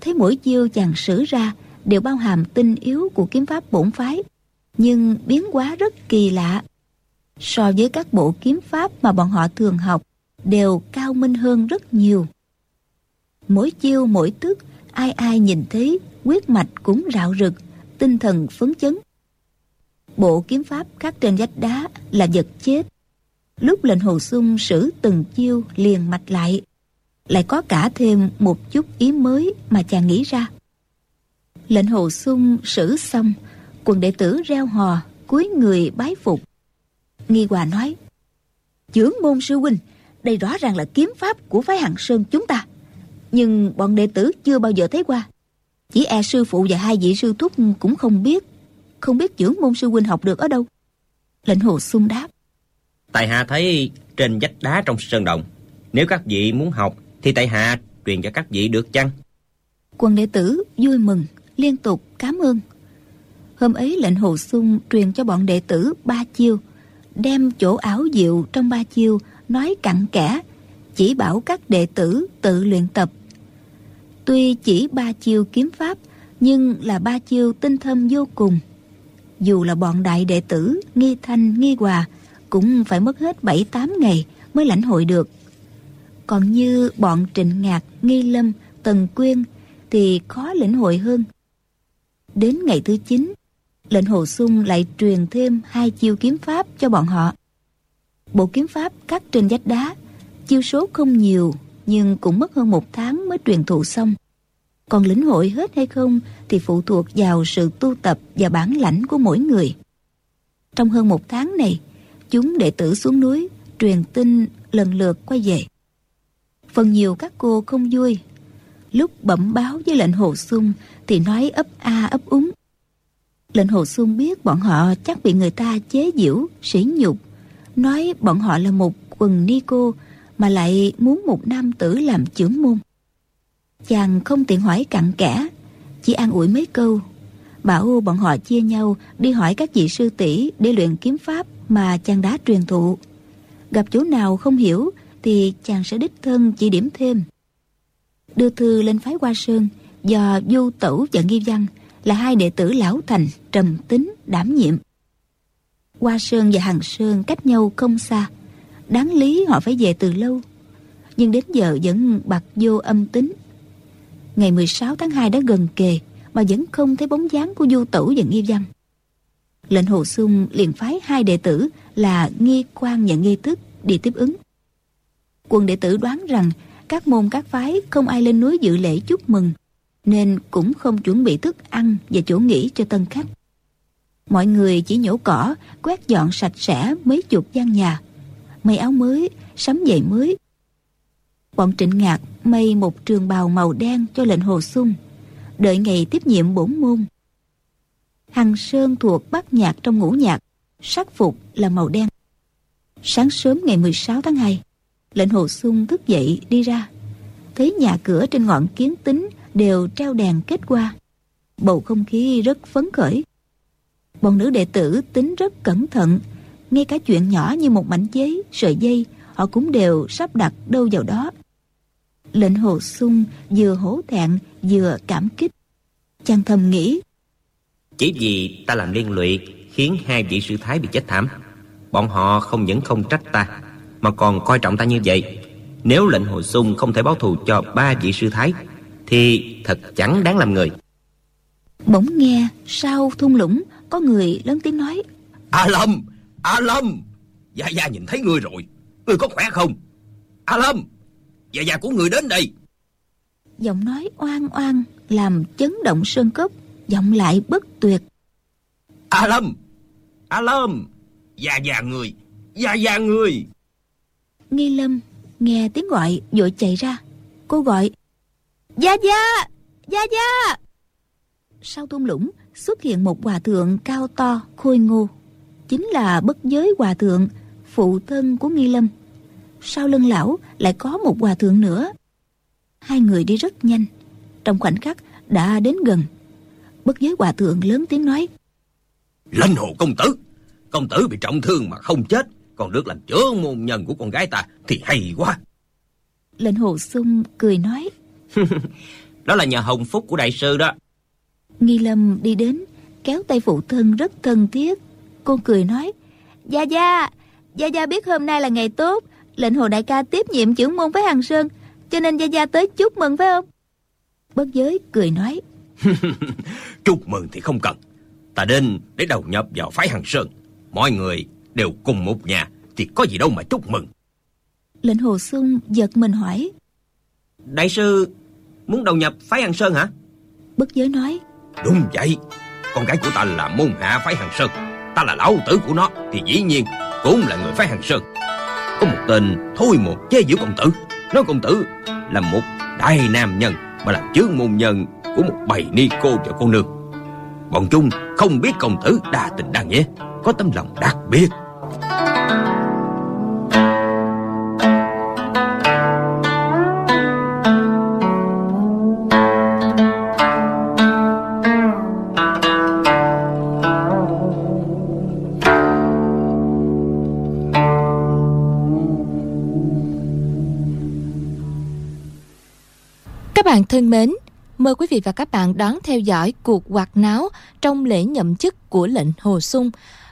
thấy mỗi chiêu chàng sử ra đều bao hàm tinh yếu của kiếm pháp bổn phái, nhưng biến hóa rất kỳ lạ. So với các bộ kiếm pháp mà bọn họ thường học, đều cao minh hơn rất nhiều. Mỗi chiêu mỗi tức, ai ai nhìn thấy, quyết mạch cũng rạo rực, tinh thần phấn chấn. Bộ kiếm pháp khắc trên vách đá là vật chết. Lúc lệnh hồ sung sử từng chiêu liền mạch lại, lại có cả thêm một chút ý mới mà chàng nghĩ ra. Lệnh hồ sung sử xong, quần đệ tử reo hò, cúi người bái phục. Nghi Hòa nói, Chưởng môn sư huynh, đây rõ ràng là kiếm pháp của phái Hằng Sơn chúng ta. Nhưng bọn đệ tử chưa bao giờ thấy qua. Chỉ e sư phụ và hai vị sư thúc cũng không biết. Không biết chưởng môn sư huynh học được ở đâu. Lệnh hồ sung đáp. Tại hạ thấy trên vách đá trong sơn động. Nếu các vị muốn học thì tại hạ truyền cho các vị được chăng? Quân đệ tử vui mừng, liên tục cảm ơn. Hôm ấy lệnh hồ sung truyền cho bọn đệ tử ba chiêu, đem chỗ áo diệu trong ba chiêu nói cặn kẽ, chỉ bảo các đệ tử tự luyện tập. Tuy chỉ ba chiêu kiếm pháp, nhưng là ba chiêu tinh thâm vô cùng. Dù là bọn đại đệ tử Nghi Thanh, Nghi Hòa cũng phải mất hết 7-8 ngày mới lãnh hội được. Còn như bọn Trịnh Ngạc, Nghi Lâm, Tần Quyên thì khó lĩnh hội hơn. Đến ngày thứ 9, lệnh Hồ Sung lại truyền thêm hai chiêu kiếm pháp cho bọn họ. Bộ kiếm pháp cắt trên vách đá, chiêu số không nhiều nhưng cũng mất hơn một tháng mới truyền thụ xong. Còn lĩnh hội hết hay không thì phụ thuộc vào sự tu tập và bản lãnh của mỗi người. Trong hơn một tháng này, chúng đệ tử xuống núi, truyền tin lần lượt quay về. Phần nhiều các cô không vui. Lúc bẩm báo với lệnh hồ sung thì nói ấp a ấp úng. Lệnh hồ sung biết bọn họ chắc bị người ta chế giễu, sỉ nhục. Nói bọn họ là một quần ni cô mà lại muốn một nam tử làm trưởng môn. Chàng không tiện hỏi cặn kẽ, chỉ an ủi mấy câu. Bảo bọn họ chia nhau đi hỏi các vị sư tỷ để luyện kiếm pháp mà chàng đã truyền thụ. Gặp chỗ nào không hiểu thì chàng sẽ đích thân chỉ điểm thêm. Đưa thư lên phái Hoa Sơn do Du Tẩu và Nghi Văn là hai đệ tử lão thành trầm tính đảm nhiệm. Hoa Sơn và Hằng Sơn cách nhau không xa. Đáng lý họ phải về từ lâu. Nhưng đến giờ vẫn bạc vô âm tính. Ngày 16 tháng 2 đã gần kề mà vẫn không thấy bóng dáng của Du Tẩu và Nghi Văn. Lệnh Hồ Xuân liền phái hai đệ tử là Nghi Quang và Nghi Tức đi tiếp ứng. Quân đệ tử đoán rằng các môn các phái không ai lên núi dự lễ chúc mừng nên cũng không chuẩn bị thức ăn và chỗ nghỉ cho tân khách. Mọi người chỉ nhổ cỏ, quét dọn sạch sẽ mấy chục gian nhà, may áo mới, sắm giày mới. Bọn trịnh ngạc may một trường bào màu đen cho lệnh hồ sung, đợi ngày tiếp nhiệm bổn môn. Hằng Sơn thuộc bát nhạc trong ngũ nhạc, sắc phục là màu đen. Sáng sớm ngày 16 tháng 2, lệnh hồ sung thức dậy đi ra, thấy nhà cửa trên ngọn kiến tính đều treo đèn kết qua. Bầu không khí rất phấn khởi. Bọn nữ đệ tử tính rất cẩn thận, ngay cả chuyện nhỏ như một mảnh giấy, sợi dây, họ cũng đều sắp đặt đâu vào đó. Lệnh hồ sung vừa hổ thẹn vừa cảm kích. Chàng thầm nghĩ, Chỉ vì ta làm liên lụy Khiến hai vị sư thái bị chết thảm Bọn họ không những không trách ta mà còn coi trọng ta như vậy. Nếu lệnh hồi xung không thể báo thù cho ba vị sư thái Thì thật chẳng đáng làm người. Bỗng nghe sau thung lũng Có người lớn tiếng nói A Lâm A Lâm Gia Gia nhìn thấy ngươi rồi Ngươi có khỏe không? A Lâm Gia Gia của ngươi đến đây. Giọng nói oan oan Làm chấn động sơn cốc Giọng lại bất tuyệt. A Lâm A Lâm Gia Gia người Gia Gia người Nghi Lâm nghe tiếng gọi, vội chạy ra. Cô gọi, Gia Gia! Gia Gia! Sau thung lũng, xuất hiện một hòa thượng cao to, khôi ngô. Chính là bất giới hòa thượng, Phụ thân của Nghi Lâm. Sau lưng lão lại có một hòa thượng nữa. Hai người đi rất nhanh. Trong khoảnh khắc đã đến gần. Bất giới hòa thượng lớn tiếng nói Lãnh hồ công tử! Công tử bị trọng thương mà không chết. Còn được làm chữa môn nhân của con gái ta Thì hay quá. Lệnh hồ sung cười nói. Đó là nhờ hồng phúc của đại sư đó. Nghi Lâm đi đến Kéo tay phụ thân rất thân thiết. Cô cười nói Gia Gia Gia Gia biết hôm nay là ngày tốt. Lệnh hồ đại ca tiếp nhiệm trưởng môn với Hằng Sơn Cho nên Gia Gia tới chúc mừng phải không? Bất giới cười nói. Chúc mừng thì không cần. Ta đến để đầu nhập vào phái Hằng Sơn. Mọi người đều cùng một nhà Thì có gì đâu mà chúc mừng. Lệnh hồ sung giật mình hỏi. Đại sư muốn đầu nhập phái Hằng Sơn hả? Bất giới nói. Đúng vậy. Con gái của ta là môn hạ phái Hằng Sơn. Ta là lão tử của nó Thì dĩ nhiên cũng là người phái Hằng Sơn. Có một tên thôi một chế giễu công tử. Nói công tử là một đại nam nhân Mà làm chướng môn nhân của một bầy ni cô và cô nương. Bọn chúng không biết công tử đa tình đa nghĩa có tấm lòng đặc biệt. Các bạn thân mến, mời quý vị và các bạn đón theo dõi cuộc quạt náo trong lễ nhậm chức của lệnh Hồ Sung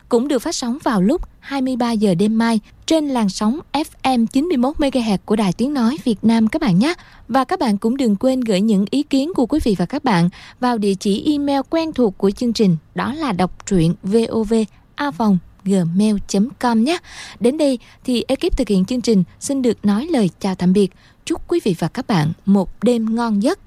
cũng được phát sóng vào lúc 23 giờ đêm mai trên làn sóng FM 91 MHz của Đài Tiếng nói Việt Nam các bạn nhé. Và các bạn cũng đừng quên gửi những ý kiến của quý vị và các bạn vào địa chỉ email quen thuộc của chương trình, đó là đọc truyện vovavonggmail.com nhé. Đến đây thì ekip thực hiện chương trình xin được nói lời chào tạm biệt. Chúc quý vị và các bạn một đêm ngon giấc.